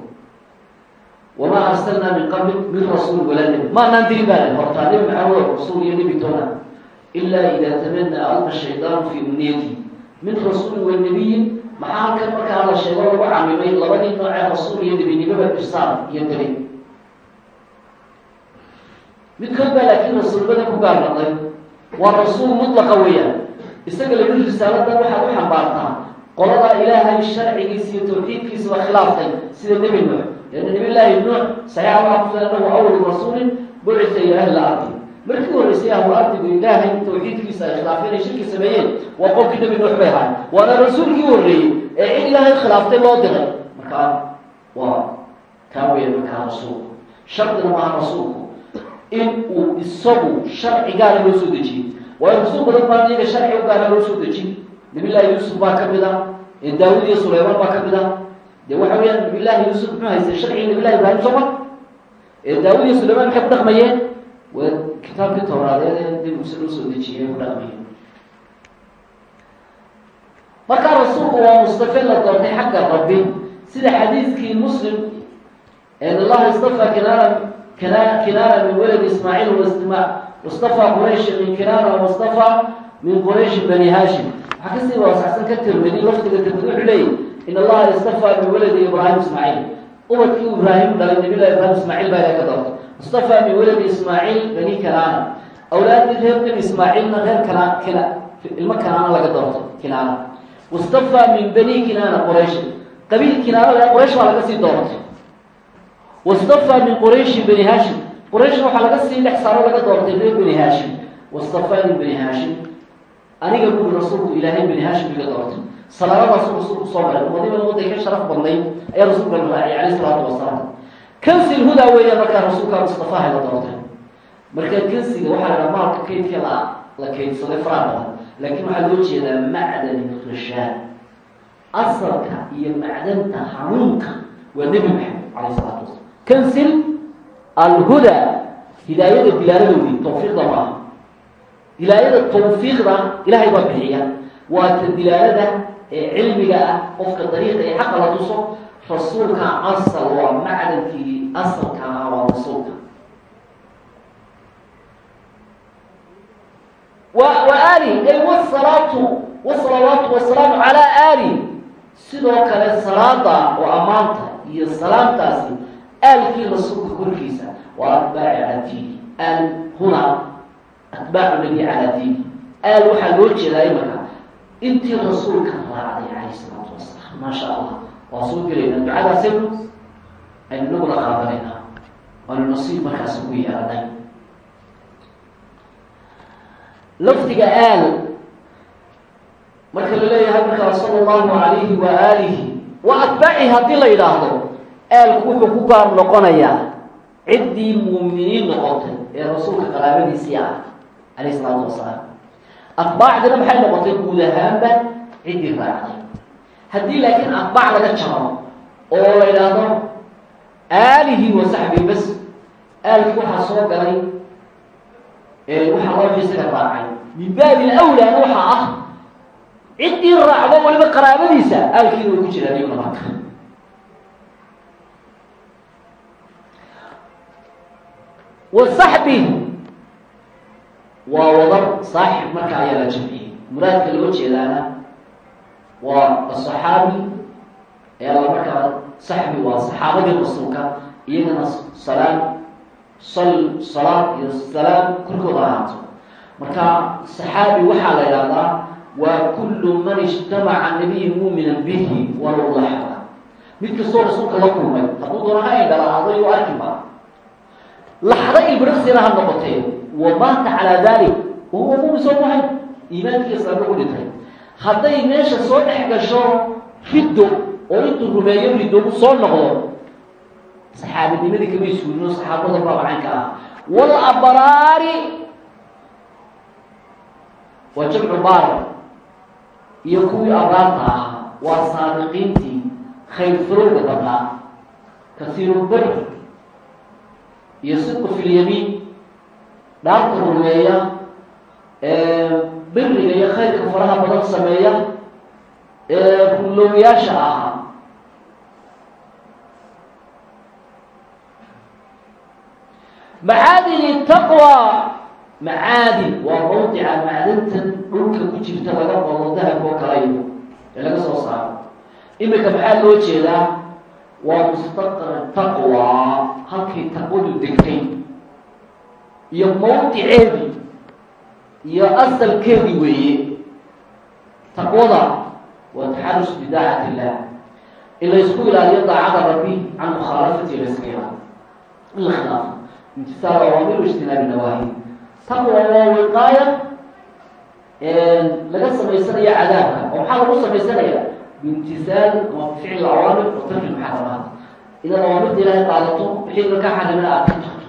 wamaa arsalnaa min qablik min rasuul walaa nebi maanaan dirin baa le hortaa nebi maxamed rasuul iyo nebi toona ilaa idaa tamanaa alqa shaydaanu fii umniyati min rasuulin wa nebiyin maxaa halkan markaa la sheego lagu camimay labadii noocee rasuul iyo nebinimaba irsaal iyo diri midkood baa laakiin rasuulnimada ku gaar noqday waa rasuul mutlaqa weeyaan isaga lagu risaaladan waxaad u xambaartaa qoladaa ilaahay sharcigiisa iyo tawxiidkiisa waa khilaaftay sida nebi nuux nabiy llaahi nuux saxiixa waxaa ku sugan anahu awalu rasuulin bucisa ila ahli ardi markii horreysay ahlu ardigu ilaahay tawxiidkiisa ay khilaafeen ay shirki sameeyeen waa qolkii nebi nuux bay ahaay waana rasuulkii u horreeyey ee cid ilaahay khilaaftay loo diray markaa waa kaa weya markaa rasuulku shardina maaha rasuulku in uu isagu sharci gaara loo soo dejiyey waayo rasuul badan baa iyaga sharci u gaara loo soo dejin nabiy llaahi yuusuf baa ka a daawud iyo sulaymaan baa ka mid a de waxa weeyaan nabiy llaahi yuusuf muxuu haystay sharcigi nabiy llahi ibraahim soo ma daawud iyo sulaymaan maxay dhaqmayeen waa kitaabkii towraadeed ee dib use loo soo dejiyay ku dhaqmayeen markaa rasuulku waa mustafe la doortay xagga rabbi sida xadiidkii muslim en allaha istafa kinaana kina kinaana min waladi ismaaciil wasma wastafa quraysh min kinaana wastafa min qurayshi bani hashim waxaa ka sii waasacsan ka tirmidi lafdiga tirmidi wuxuu leeyahy in allaha istafa min waladi ibraahim ismaaciil ubadkii ibraahim dhalay nabiy llahi ibrahim ismaaciil baa ilaha ka doortay mustafa min waladi ismaaciil bani kanaana awlaadii reer bani ismaaciilna reer kanaan kina ilmo kanaana laga doortay kinaana wastafa min bani kinaana quraysh qabiil kinaana quraysh baa laga sii doortay wastafa min qurayshi bani hashim qurayshna waxaa laga sii dhex saaro laga doortay reer bani hashim wastafa min bani hashim aniga buuri rasuulku ilaahay bani hashim iga doortay salaadadaasuu rasuulku soo maray. Umadiba ummadday ka sharaf badnayd ayaa rasuulka raaciyay calayh isalaatu wasalaam kansil hudaa weeya markaa rasuulkaa mustafaha la doortay marka kansiga waxaa lahaa maalka kaydka la la kaydsaday faraha badan. Laakiin waxaa loo jeedaa macdani rashaad asalka iyo macdanta hanuunka waa nebi maxamed calayh isalaatu wasalam kansil alhuda hidaayada dilaalada wey tawfiiqda maaha hidaayada tawfiiqda ilaahay baa bixiya. Waa ta dilaalada ee cilmiga ah qofka dariiqa ee xaqa la tuso rasuulka asal waa macdankii asalka ahaa waa rasuulka. Wa ali ay wasalaatu wasalawaatu wasalaamu calaa ali sidoo kale salaada oo ammaanta iyo salaamtaasi aalkii rasuulka korkiisa waa atbaaci diini aal huna atbaacu nabi calaa diini aal waxaa loo jeedaa imaka intii rasuulka raacday calayh isalaatu wasalaam maasha allah waa soo gelaynaa ducadaasaynu aynu inaguna qaadanaynaa waanu nasiib markaasi ku yeelanay lafdiga aal marka la leeyahay markaa sala allahu alayhi wa aalihi wa atbaaci haddii la yidhaahdo aalku wuxuu ku gaar noqonayaa ciddii muuminiin noqotay ee rasuulka qaraabadiisii ah calayh isalaatu wasalaam atbaacdina maxay noqotay guud ahaanba ciddii raacday haddii laakiin atbaac laga jaro oo la yidhaahdo aalihi wa saxbi bas aalkii waxaa soo galay waxaa loo isaga raacay min baabi awlaana waxaa ah ciddii raacdo waliba qaraabadiisa aalkiina way ku jiraan iyaguna marka wa saxbi waa wadar saaxib marka ayaa la jamciyey. Muraadka loo jeedaana waa asaxaabi ayaa la markaa saxbi waa saxaabadii rasuulka iyagana salaam sal salaad iyo salaam korkooda ahaato marka saxaabi waxaa la yidhahdaa waa kullu man ijtamaca nabiyin muuminan bihi walow laxda mid kastoo rasuulka la kulmay hadduu doona ha indhalaado iyo arkiba laxda ibriqsina ha noqotee wa maata calaa dalik wahuwa muumin soo mahay iimaankiiyo islaamka ku dhintay. Hadday meesha soo dhex gasho riddo oo intuu rumeeyo riddo soo noqdo saxaabinimadii kamay suulino saxaabada baabacanka ah. Wal abraari waa jamcu baar iyo kuwii abraarta ahaa waa saabiqiintii khayr farowga badnaa. Kasiiru bir iyo sidqu fi lyamiin dhaarta rumeeya biriga iyo khayrka faraha badan sameeya rullowyaasha ahaa. Macaadini taqwa macaadin waa mawdica macdantan dhulka ku jirta laga qodo dahabka oo kalayo ee laga soo saaro. Imika maxaa loo jeedaa waa mustaqar taqwa halkay taqwadu degtay iyo mawdiceedii iyo asalkeedii weeye taqwada waa taxarus bidaacati illah in la isku ilaaliyo daacada rabbi can mukhaalafati laskila in la khilaafo imtisaal awaamir ijtinaabi nawaahi taqwa waa wiqaaya laga samaysanayo cadaabka oo maxaa lagu samaysanaya biimtisaal ama ficil awaamir wa tarki muxaramaat inaad awaamirta ilaahay qaadato wixii laga xarimana aad ka tagto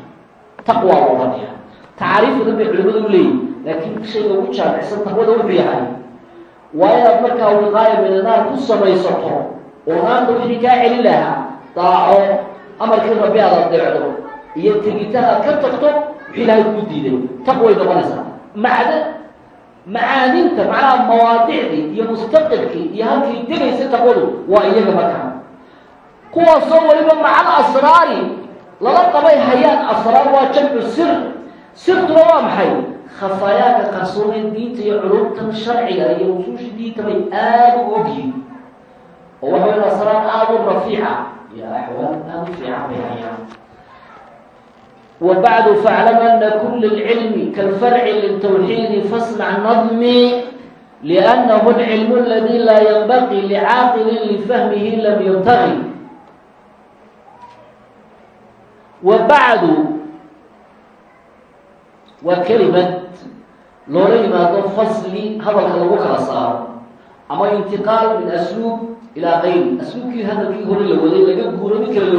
taqwa loo odhanaya tacaariifda bay culimadu u leeyihiin laakiin shayga ugu jaamicsan taqwada wuxuu yahay waa inaad markaa wiqaaya midanaar ku samaysato oo naanta wixii kaa celin lahaa daaco amarkii rabbi aad adeecdo iyo tegitaan aad ka tagto wixii ilaahay kuu diiday taqway noqonaysaa macda macaaninta macnaha mawaadicdii iyo mustaqilkii iyo halkii degaysa taqwadu waa iyaga markaa. Kuwaasoo weliba macal asraari lala qabay hayaan asraar waa jamcu sir. Sirtuna waa maxay? Khafaayaadka qarsoonee diinta iyo culumtan sharciga iyo usuusha diinta bay aada u ogyihiin oo waxa way asraar aada u rafiica iyo axwaal aada u fiican bay hayaan وبعد فاعلم أن كل العلم كالفرع للتوحيد فاصنع نظمي لأنه العلم الذي لا ينبغي لعاقل لفهمه لم يبتغي وبعد وكلمة لوري ما فصل هذا الكلام كلا صار أما انتقال من أسلوب إلى غير أسلوب كي هذا كي هو اللي ولي لقى جورا بك اللي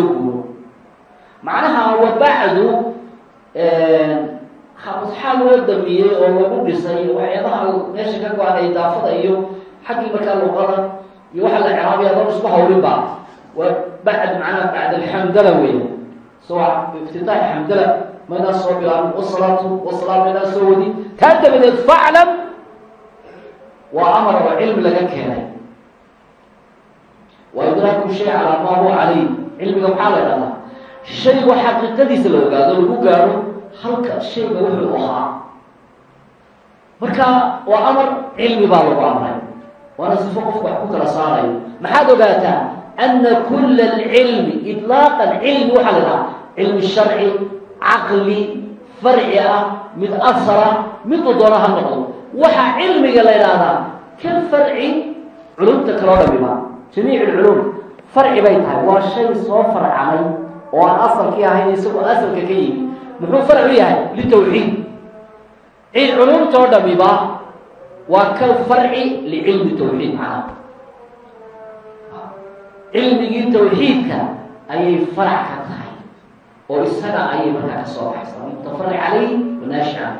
macnaha wabacdu maxaa loo damiyey oo lagu dhisay waxyaalaha meesha ka go-ana idaafada iyo xaggii markaa luqada iyo waxa la craabaya dab isku hawlin baa. Waa bacd macnaha bacd alxamdala wey soo iftitaax xamdala maynaa soo bilaabin. Wasalaatu wasalaam maynaa soo wadi. Taa dabadeed faclam waa amar oo cilmi laga keenay. Waa idraaku shay calaa maa huwa calayh cilmiga maxaa la dhahdaa shaygu xaqiiqadiisa la ogaado lagu gaaro halka shayga wuxuu ahaa. Marka waa amar cilmi baa lagu amray. Waana sifo qofku wax ku kala saarayo maxaad ogaataa ana kula alcilmi idlaaqan cilmi waxaa la dhahaa cilmi sharci caqli farci ah mid asara miduu doona ha noqdo. Waxaa cilmiga la idhaahdaa kan farci culumta kaloo dhamiba jamiic lculuum farci bay tahay. Waa shay soo farcamay oo aan asalkii ahayn isagoo asalka ka yimi muxuu farc u yahay? Litawxiid cid culumtoo dhamiba waa kal farci licilmi tawxiid macnaha. Cilmigii tawxiidka ayay farac ka tahay oo isaga ayay markaa ka soo baxaysaa mutafaric calayh wanaashi can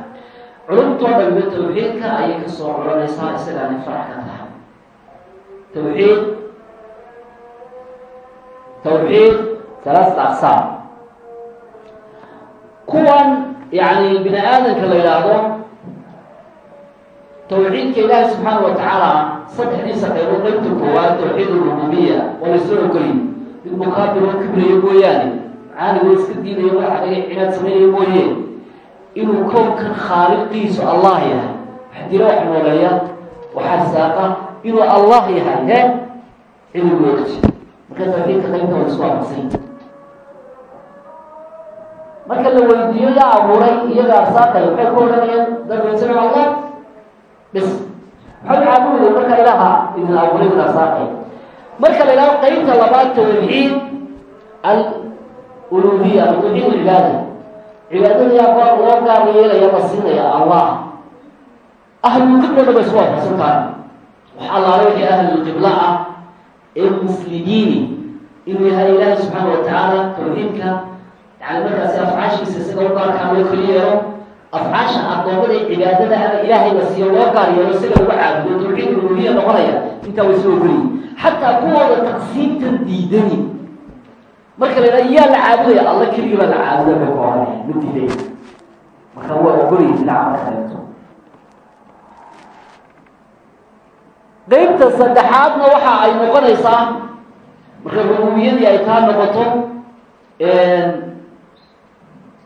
culumtoo dhamiba tawxiidka ayay ka soo culanaysaa isagaanay farac ka tahay. Tawxiid. Tawxiid alaasata aqsaam kuwan yani bini aadamka la yidhaahdo tawxiidka ilaahi subxaana wa tacaala saddexdiisa qaybood qaybta koowaad tawxiid rububiya waa laysoo ogoliy mid mukaabir oo kibrayo mooyaane macaanigo iska diidayo magaxa laga cibaad samaynayo mooye inuu kownkan khaaliqiisu allah yahay wax dila wax nooleeya waxaa saaqa inuu allah yahay he cilmigu ogji marka tawxiidka qaybta waa isku aqsay marka la weydiiyo yaa abuuray iyaga arsaaqay waxay ku odhanayeen darbaysan allah bis maxay caabudaya marka ilaaha idin abuuray idin arsaaqay marka la idhaho qeybta labaad tawxiid aluluhiya tawxiid alcibaada cibaadada yaa baa loo gaar yeelaya la siinaya allah. Ahlulqiblana ba isku waafaqsan tahay wax allaale wixii ahlulqibla ah ee muslimiini inuu yahay ilaahi subxaana wa tacaala tawxiidka yani markaasi afcaashiisa isaga u gaarkaa loo keli yeelo afcaasha addoommada cibaadada ama ilaahay la siiyo loo gaar yeelo isaga lagu caabudo tawxiid uluhiya noqonaya intaa way soo ogoliyi xataa kuwooda taqsiimtan diidani. Marka la yaa la caabudaya alla keligii baa la caabuda bay oranaya ma diiday marka waa ogoliyi dhinaca marka eegto qeybta saddexaadna waxa ay noqonaysaa marka rububiyadii ay taa noqoto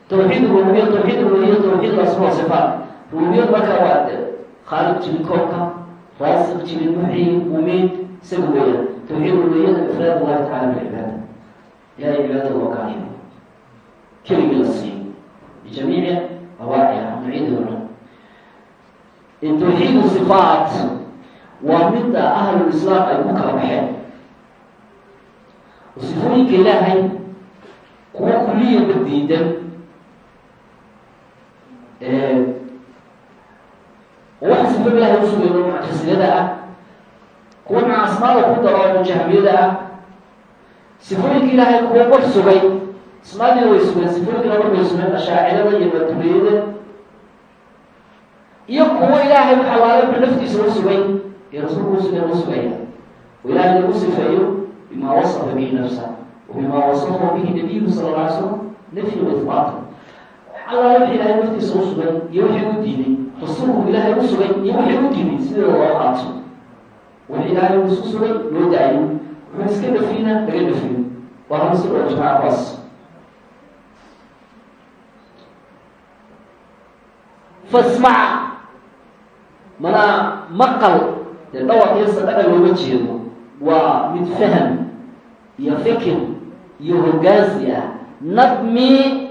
tawxiid rububiya tawxiid uluhiya tawxiid asma sifaat rububiyad marka waa khaaliq jibin koobka raasiq jibin muxyi mumiid isaga weeyaan tawxiid uluhiyada ifraad allahi tacala bilcibaada ilahay cibaadada loo gaariyo keligii la siiyo bijamiici tawxiid sifaat waa midda ahlul islaam ay ku kala baxeen. Sifooyinka ilaahay kuwa kuliyaba diidan wax sifo ilaahay usugayno muctasilada ah kuwa maca asmaada ku daro jahmiyada ah sifooyinka ilaahay kuwa bar sugay asmaadiina way sugeen sifooyinkana bar way sugeen ashaacirada iyo maturiyada iyo kuwa ilaahay xalaale naftiisa u sugay ee rasuulku usugeen u oo ilahay lagu sifeeyo bima wasafa bihi nafsa wabima wasafa bihi nabiyu sala alla alay slam nafyi wa xalaale wixii ilahay naftiisa u sugay iyo wixii u diiday rasuulku ilaahay u sugay iyo wixii u diiday sideeda loo qaato wixii ilaahay u isku sugay loo daayo wuxuu iska dhafiyna laga dhafiyo waa hamsi oo ijmaac baas fasmac. Mana maqal dee dhawaq iyo sadhaqa looga jeedo waa mid faham iyo fikir iyo hogaansi ah nadmi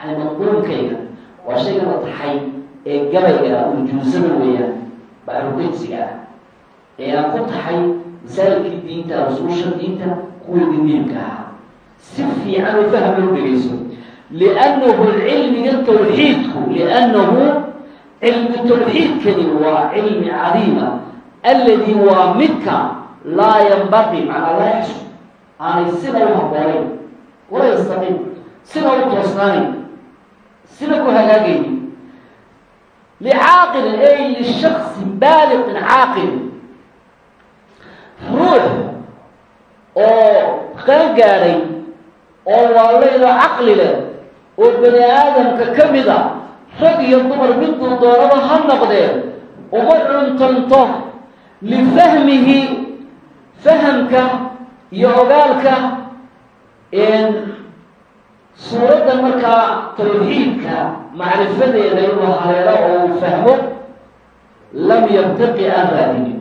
yani manduumkayga waa shayga la taxay ee gabayga urjuusada weeyaan bacrugeysiga ah ee aan ku taxay masaa'ilkii diinta rusuusha diinta kuwii muhiimka ahaa si fiican oo faham loo dhegeyso cilmiga tawxiidku liannahu cilmi tawxiidkani waa cilmi cadiima aladi waa midka laa yanbaqi macnaa laa yaxsu aanay sina u haboonayn wala yastaqiim sina u toosnaanayn sina ku hagaagayn licaaqilin ay lishaksin baaliqin caaqil ruux oo qaan gaadhay oo waalaydo caqli leh oo bani aadamka ka mid a rag iyo dumar miduu doonaba ha noqdee uma cuntanto lifahmihi fahamka iyo ogaalka suuradda markaa tawxiidka macrifadeeda inuu haleelo oo uu fahmo lam yabtaqi aan raadinin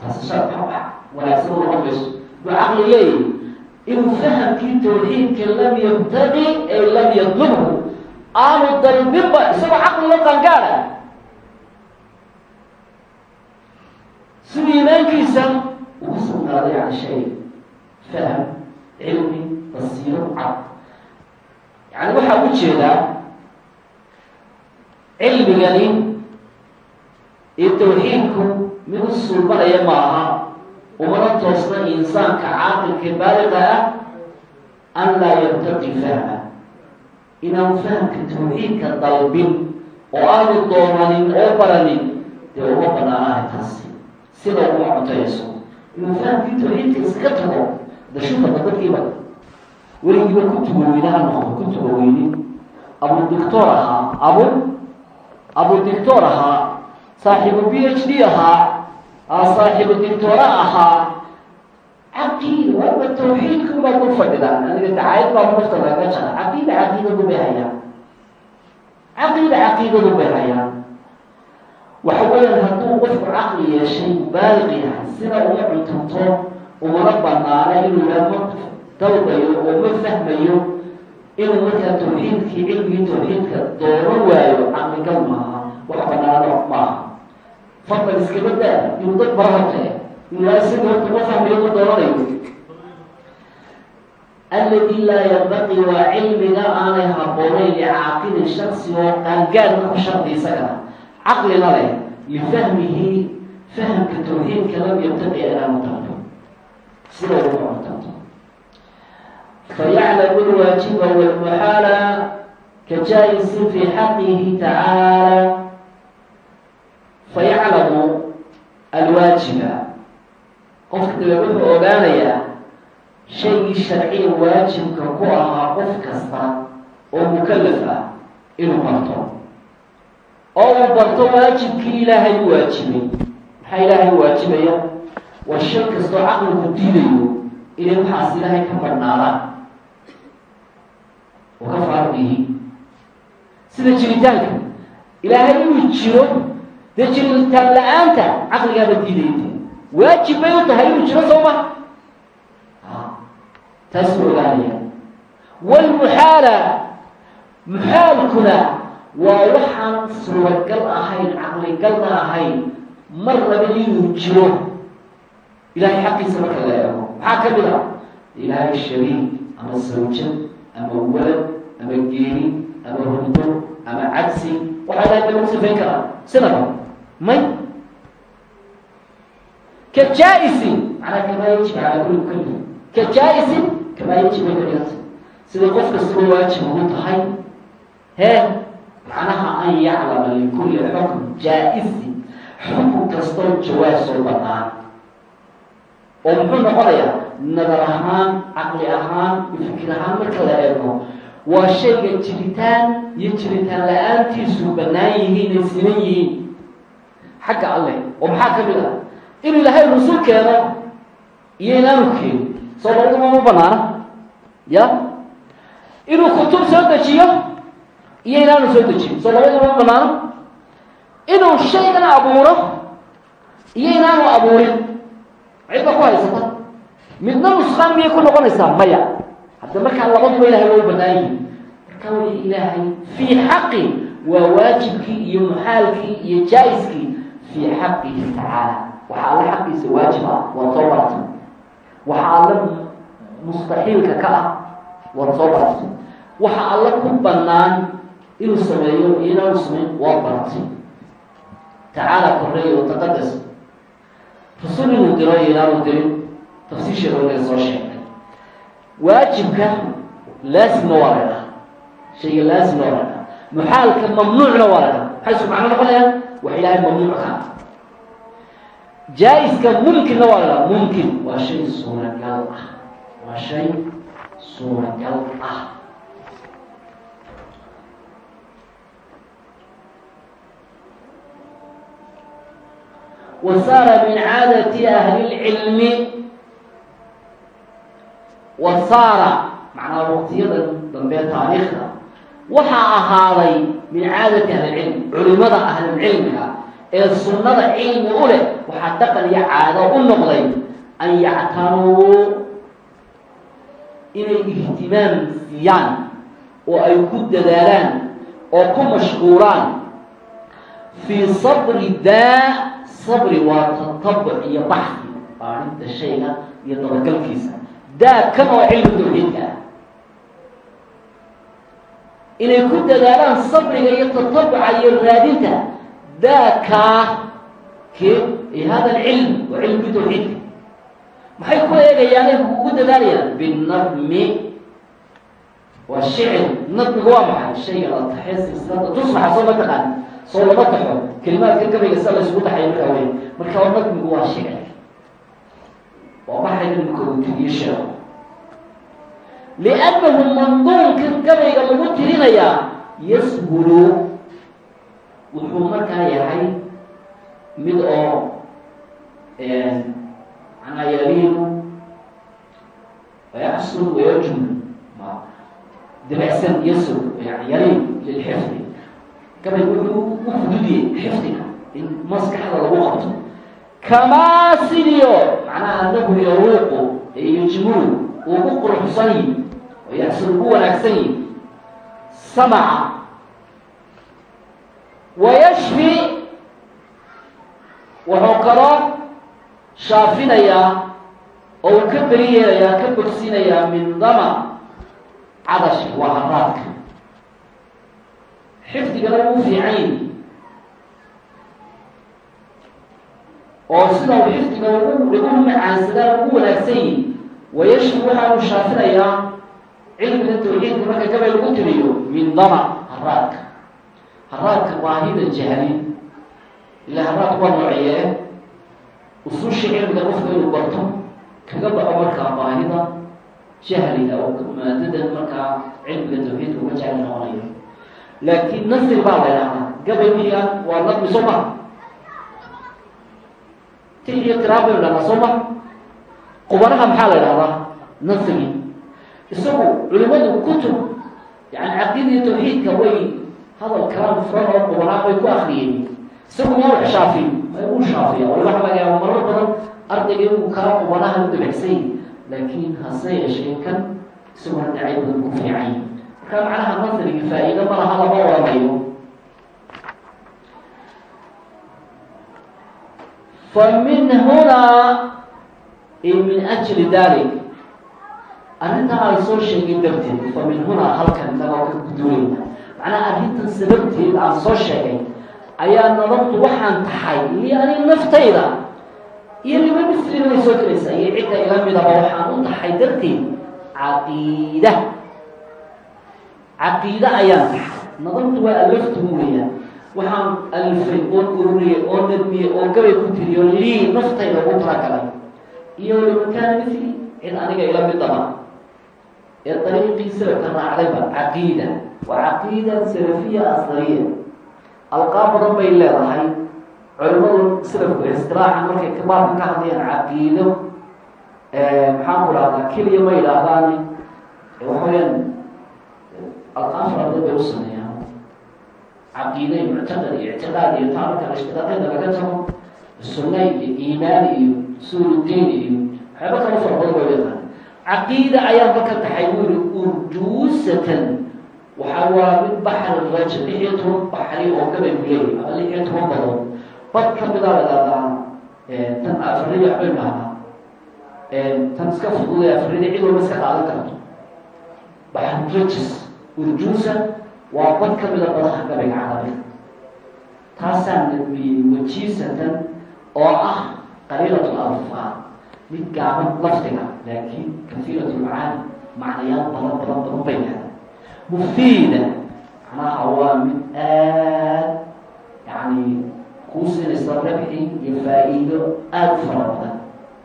taasi sha wanaagsan u caqli leeyahy inuu fahamkii tawxiidka lam yabtaqi ay lam yadlubhu aanu dalbinba isagoo caqliga qaangaada siduu iimaankiisa ugu sugnaaday can shay faham cilmi basiiro cad yani waxaa u jeedaa cilmigani iyo tawxiidku mid u sulbanaya ma aha umana toosna insaanka caaqilka baaliqa ah an laa yabtaqi fahma. Inaanu fahamka tawxiidka dalbin oo aanu doonanin oo baranin dee uma banaanahay taasi. Sida uma cuntayso inuu fahamkii tawxiidka iskaga tago dashufada dadkiiba weligiiba ku tugoweyne ha noqdo ku tugoweyne abu dictor ahaa abu abu dictor ahaa saaxiibu b h d ahaa saaxiibu dictora ahaa caqiida waaba tawxiidku baa ku fadhida aniga dacaayad baa nafta laga jara caqiida caqiidadu bay hayaan caqiida caqiidadu bay hayaan waxa weeyaan hadduu qofku caqli yeeshay baaliq yahay sida uma cuntanto umana banaana inuu yama dalbayo oo ma fahmayo inuu markaa tawxiidkii cilmigii tawxiidka doono waayo caqligal maaha wax banaano maaha. Fadlan iskaba daa inuu dad barahorte inuu isaga horta ma fahmayo ma doonanayo aladi laa yanbaqi waa cilmiga aanay habboonayn licaaqilin shaksi oo qaangaadka ku shardi isagana caqlina leh lifahmihi fahamka tawxiidka lam yabtaqi inaanu tanto sida uma tanto fayaclamu lwaajiba walmuxaala kajaayisin fi xaqihi tacaala fayaclamu alwaajiba qofka dabe wuxuu ogaanayaa shaygii sharciga waajibka ku ahaa qof kasta oo mukalaf ah inuu barto oo uu barto waajibkii ilaahay u waajibay maxaa ilaahay u waajibaya waa shay kastoo caqligu diidayo inay waxaas ilaahay ka badhnaadaan oo ka faaruqihi sida jiritaanka ilaahay inuu jiro dee jiritaan la'aanta caqligaaba diidayta waajib bay u tahay inuu jiro soo ma taasuu ogaanaya wlmuxaala muxaalkuna waa waxaan suuragal ahayn caqligalna ahayn mar raba inuu jiro ilahay xaqiisa marka la eego maxaa ka mid ah ilaahay shariik ama sawjad ama walad ama geeri ama hurdo ama cadsi waxaa ilahay ba lagu sifayn karaa. Sinaba may. Ka jaa-isin. Macnaa kamaa yajib calaa kulli mukalif ka jaa-isin kamaa yajib bay ka dhiganta sida qof kastaba waajib ugu tahay hee macnaha an yaclama likulli xukm jaa-isi xukun kastoo jawaasoo banaan. Oo muxuu noqonayaa nadar ahaan caqli ahaan fikir ahaan marka la eego waa shayga jiritaan iyo jiritaan la'aantiisu bannaan yihiin ay siman yihiin. Xagga alleh oo maxaa ka mid ah? Inuu ilaahay rusul keeno iyo inaanu keeno soo labadaba ma banaana? Ya? Inuu kutub soo dejiyo iyo inaanu soo dejiyo soo labadaba ma banaano inuu shaygan abuuro iyo inaanu abuurin. Cidba ku haysata? Midna nusqaan miyay ku noqonaysaa? Maya hadda markaa labaduba ilahay waa u banaan yihiin marka wa ilaahay fii xaqi waa waajibkii iyo muxaalkii iyo jaa-iskii fii xaqihi tacaala waxaa alle xaqiisa waajib ah waad soo baratay waxaa alle mustaxiilka ka ah waad soo baratay waxa alle ku banaan inuu sameeyo iyo inaanu samayn waad baratay tacaala koreeya oo taqadas rasul inuu diro iyo inaanu dirin tafsiisheeda wanaga soo sheegay waajibka laasimna waa la dhaha shayga laasimna waa la dhaha muxaalka mamnuucna waa la dhaha maxay isku macno noqonayaan? Wax ilaahay mamnuuc ka jaa-iska mumkinna waa la mumkin waa shay suuragal ah. Waa shay suuragal ah. Wasaara min caadati ahli wasaara macnaa waqtiyada dambe taariikhda. Waxaa ahaaday min caadati ahlilcilmi culimada ahlulcilmiga ee sunnada cilmi u leh waxaa dhaqan iyo caado u noqday an yactanuu inay ihtimaam siiyaan oo ay ku dadaalaan oo ku mashquulaan fii sabri daa sabri waa tatabuc iyo baxsi baarinta shayga iyo dabagalkiisa daa kan oo cilmi tawxiidka. Inay ku dadaalaan sabriga iyo tatabuca iyo raadinta daakaa ke hada alcilm waa cilmkii tawxiidka maxay ku eegayaanay ugu dadaalayaan? Binadmi waa shicir nadmiga waa maxay? Shayga la taxay silsilada tusbaxa soo ma taqaani soo lama taxo. Kelimaadka gabayga sa la isugu taxay markaa wey marka nadmigu waa shicir tiriye sheeko liannahu manduumkan gabayga lagu tirinayaa yashulu wuxuu markaa yahay mid oo manaa yaliinu wayacsul wayajul dabacsan yasul yaliin lilxifdi gabay wuxuu u fududiyey xifdiga in maskaxda lagu qabto kamaa sidiyo macnaha anahu yaruuqu ee yajmulu uu ku quruxsan yihi oo yaxsul ugu wanaagsan yihi samaca wayashfi wuxuu kaloo shaafinayaa oo ka beri yeelayaa ka bogsiinayaa min dama cadashka waa haraadka xifdigana uu fiican oo sida uu xifdiga ugu lagu macaansadaan ugu wanaagsan yihi wayashfi waxaa uu shaafinayaa cilmiga tawxiidka marka gabay lagu tiriyo min dama haraadka. Haraadka baahida jahli. Ilaa haraadku waa noociyee usuusha cilmiga qofka inuu barto kaga baxo markaa baahida jahliga oo maadadan markaa cilmiga tawxiidka uga jahli noqonayo laakiin nasir baa la ydhahdaa gabaygiga waa nadmi soo ma ti iyo tiraab baynu dhahdaa soo ma. Qubanaha maxaa la ydhahdaa nasri isagu culimadu kutub yani caqiidii tawxiidka way hadal kalaan furan oo qubanaa bay ku akriyeen isagu maa wax shaafiy uu shaafiya wali waxa laga yaaba marar badan ardayga inuu kaa qubanaha u dabacsay laakiin hase yeeshee kan isagu hadda caybadan ku fiican. Marka macnaha nasrigi faa-iido ma laha lama oranayo fa min hunaa min ajli dalik arrintaa aan soo sheegay darteed fa min hunaa halkan inagoo ka gudulayna macnaha arrintan sababteed aan soo sheegay ayaa nadabtu waxaan tahay li anig naftayda iyo lima mislina way soo gelaysaa iyo cidda ila midaba waxaan u tahay darteed caqiida caqiide ayaan tahay nadabtu waa alaftuhu weeyaan waxaan alifay oo ururiyey oo nadmiyey oo gabay ku tiriyo lii naftayda ugu talagalay iyo limakaan misli cid aniga ila midaba ee dariiqii salafka raacdayba caqiida. Waa caqiida salafiya asdariya alqaab badan bay leedahay. Culimadu salafku istilaaxan markay kibaarka ka hadlayaan caqiido. Maxaan ku dhahdaa keliya ma yidhaahdaani waxaweyaan alqaab fara badan bay u sameeyaan caqiide muctaqad iyo ictiqaad iyo taa marka ishtiqaaqeeda laga tago sunna iyo iimaan iyo suuludiin iyo waxyaaba kalo fara badan bay leedahay caqiida ayaa marka taxay yihi urjuusatan waxaa waa mid baxr raj lix iyo toban baxri oo gabay ku leeyahy ama lix iyo toban badood bad ka midaa tan afridi waxbay dhahdaa tan iska fududay afridi cid walba iska qaadan karto baxru rajis urjuusa waa bad ka mida badaha gabayga carabiga taasaan nadmiyey wajiisatan oo ah qaliilat alfaar mid gaaban lafdiga laakiin kafiirat lmacaani macnayaal badan badan badan bay leedahay mufiida macnaha waa mid aad yani kuu siinaysa rabxi iyo faa-iido aada u fara badan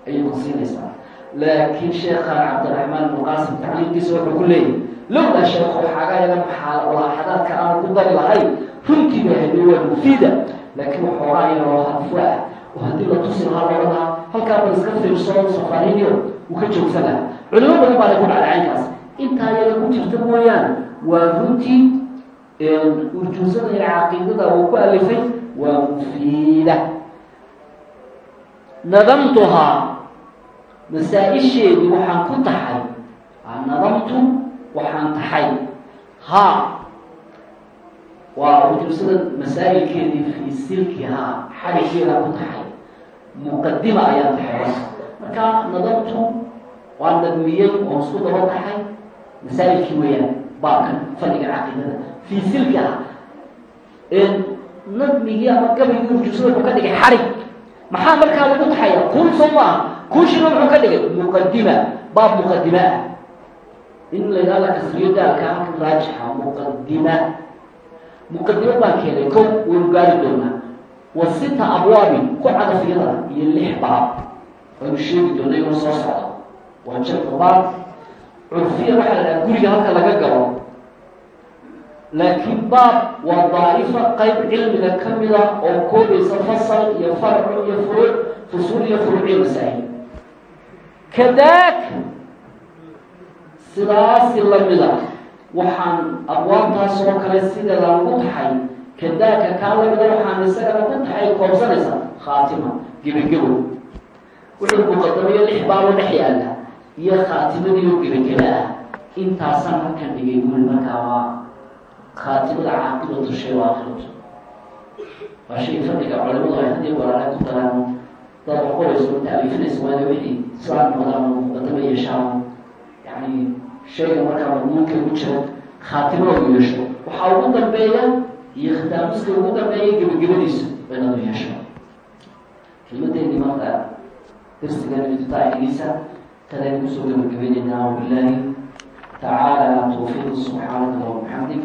ayay ku siinaysaa laakiin sheekhan cabdiraxmaan ibnu qaasim wuxuu ku leeyahy lowdaa sheeko xaagayaga maxaa walaaxadaadka aanu ku dari lahay. Runtii bay hayday waa mufiida. Laakiin waxoogaa yaroo hadfo ah. Oo haddii la tusi lahaa loodhanaa halkaa bal iska fiirso safaariyo wuu ka joogsan laha culimo badan baana ku dhacday caynkaas. Intaa yaga ku jirta mooyaane waa runtii urjuusada iyo caqiidada uu ku alifay waa mufiida. Nadamtuhaa masaa-isheedii waxaan ku taxay nadamtu waxaan taxay haa waa urjuusada masaa'ilkeedii fii silkihaa xadhigeedaan ku taxay muqadima ayaan taxay marka nadamtu waa nadmiyey oon isku daba taxay masaa'ilkii weeyaan baabkan fadhiga caqiidada fii silkiha nadmigii ama gabaygii urjuusada wuxuu ka dhigay xarig maxaa markaa lagu taxaya kun soo maaha kunshina muxuu ka dhigay muqadima baab muqadima ah. In la yidhaha la kasriyo daalka halka raajixa muqadima muqadimo baan keenay ko waynu gaari doonaa. Wa sita abwaabin ku cadafyada iyo lix baab. Waynu sheegi doonaa inuu soo socdo. Waa jarka baab. Curfiya waxaa la guriga halka laga galo laakiin baab waa daaifa qayb cilmiga ka mida oo koobaysa fasal iyo farcu iyo furuuc fusuul iyo furuuciyo masaa'il kadaak sidaasi lamida waxaan abwaabtaas oo kale sideeda lagu taxay kadaaka kaa lamida waxaan isagana ku taxay koobsanaysa khaatima gebagebo wuxuu muqadamayo lix baabo dhex yaalla iyo khaatimadiiyo gebageba ah. Intaasaan halkan dhigay guri markaa waa khaatimada caaqibatu shay waakhiratu waa shay fadhiga culimadu ay haddii walaala ku daraan dad qorayso taaliifinaysa waana wixii islaan noqdaan muqadama yeeshaan yani shayga markaa madmuunka ugu jira khaatimada u yeesho waxaa ugu dambeeya iyo khitaamuska ugu dambeeya gebagabadiisu inadu yeesho kelmadeedii marka darsigan iftitaaxigiisa tadaynu ku soo gebagabaynaynaa wabilaahi tacaala tawfiiq subxaanaka wa bixamdik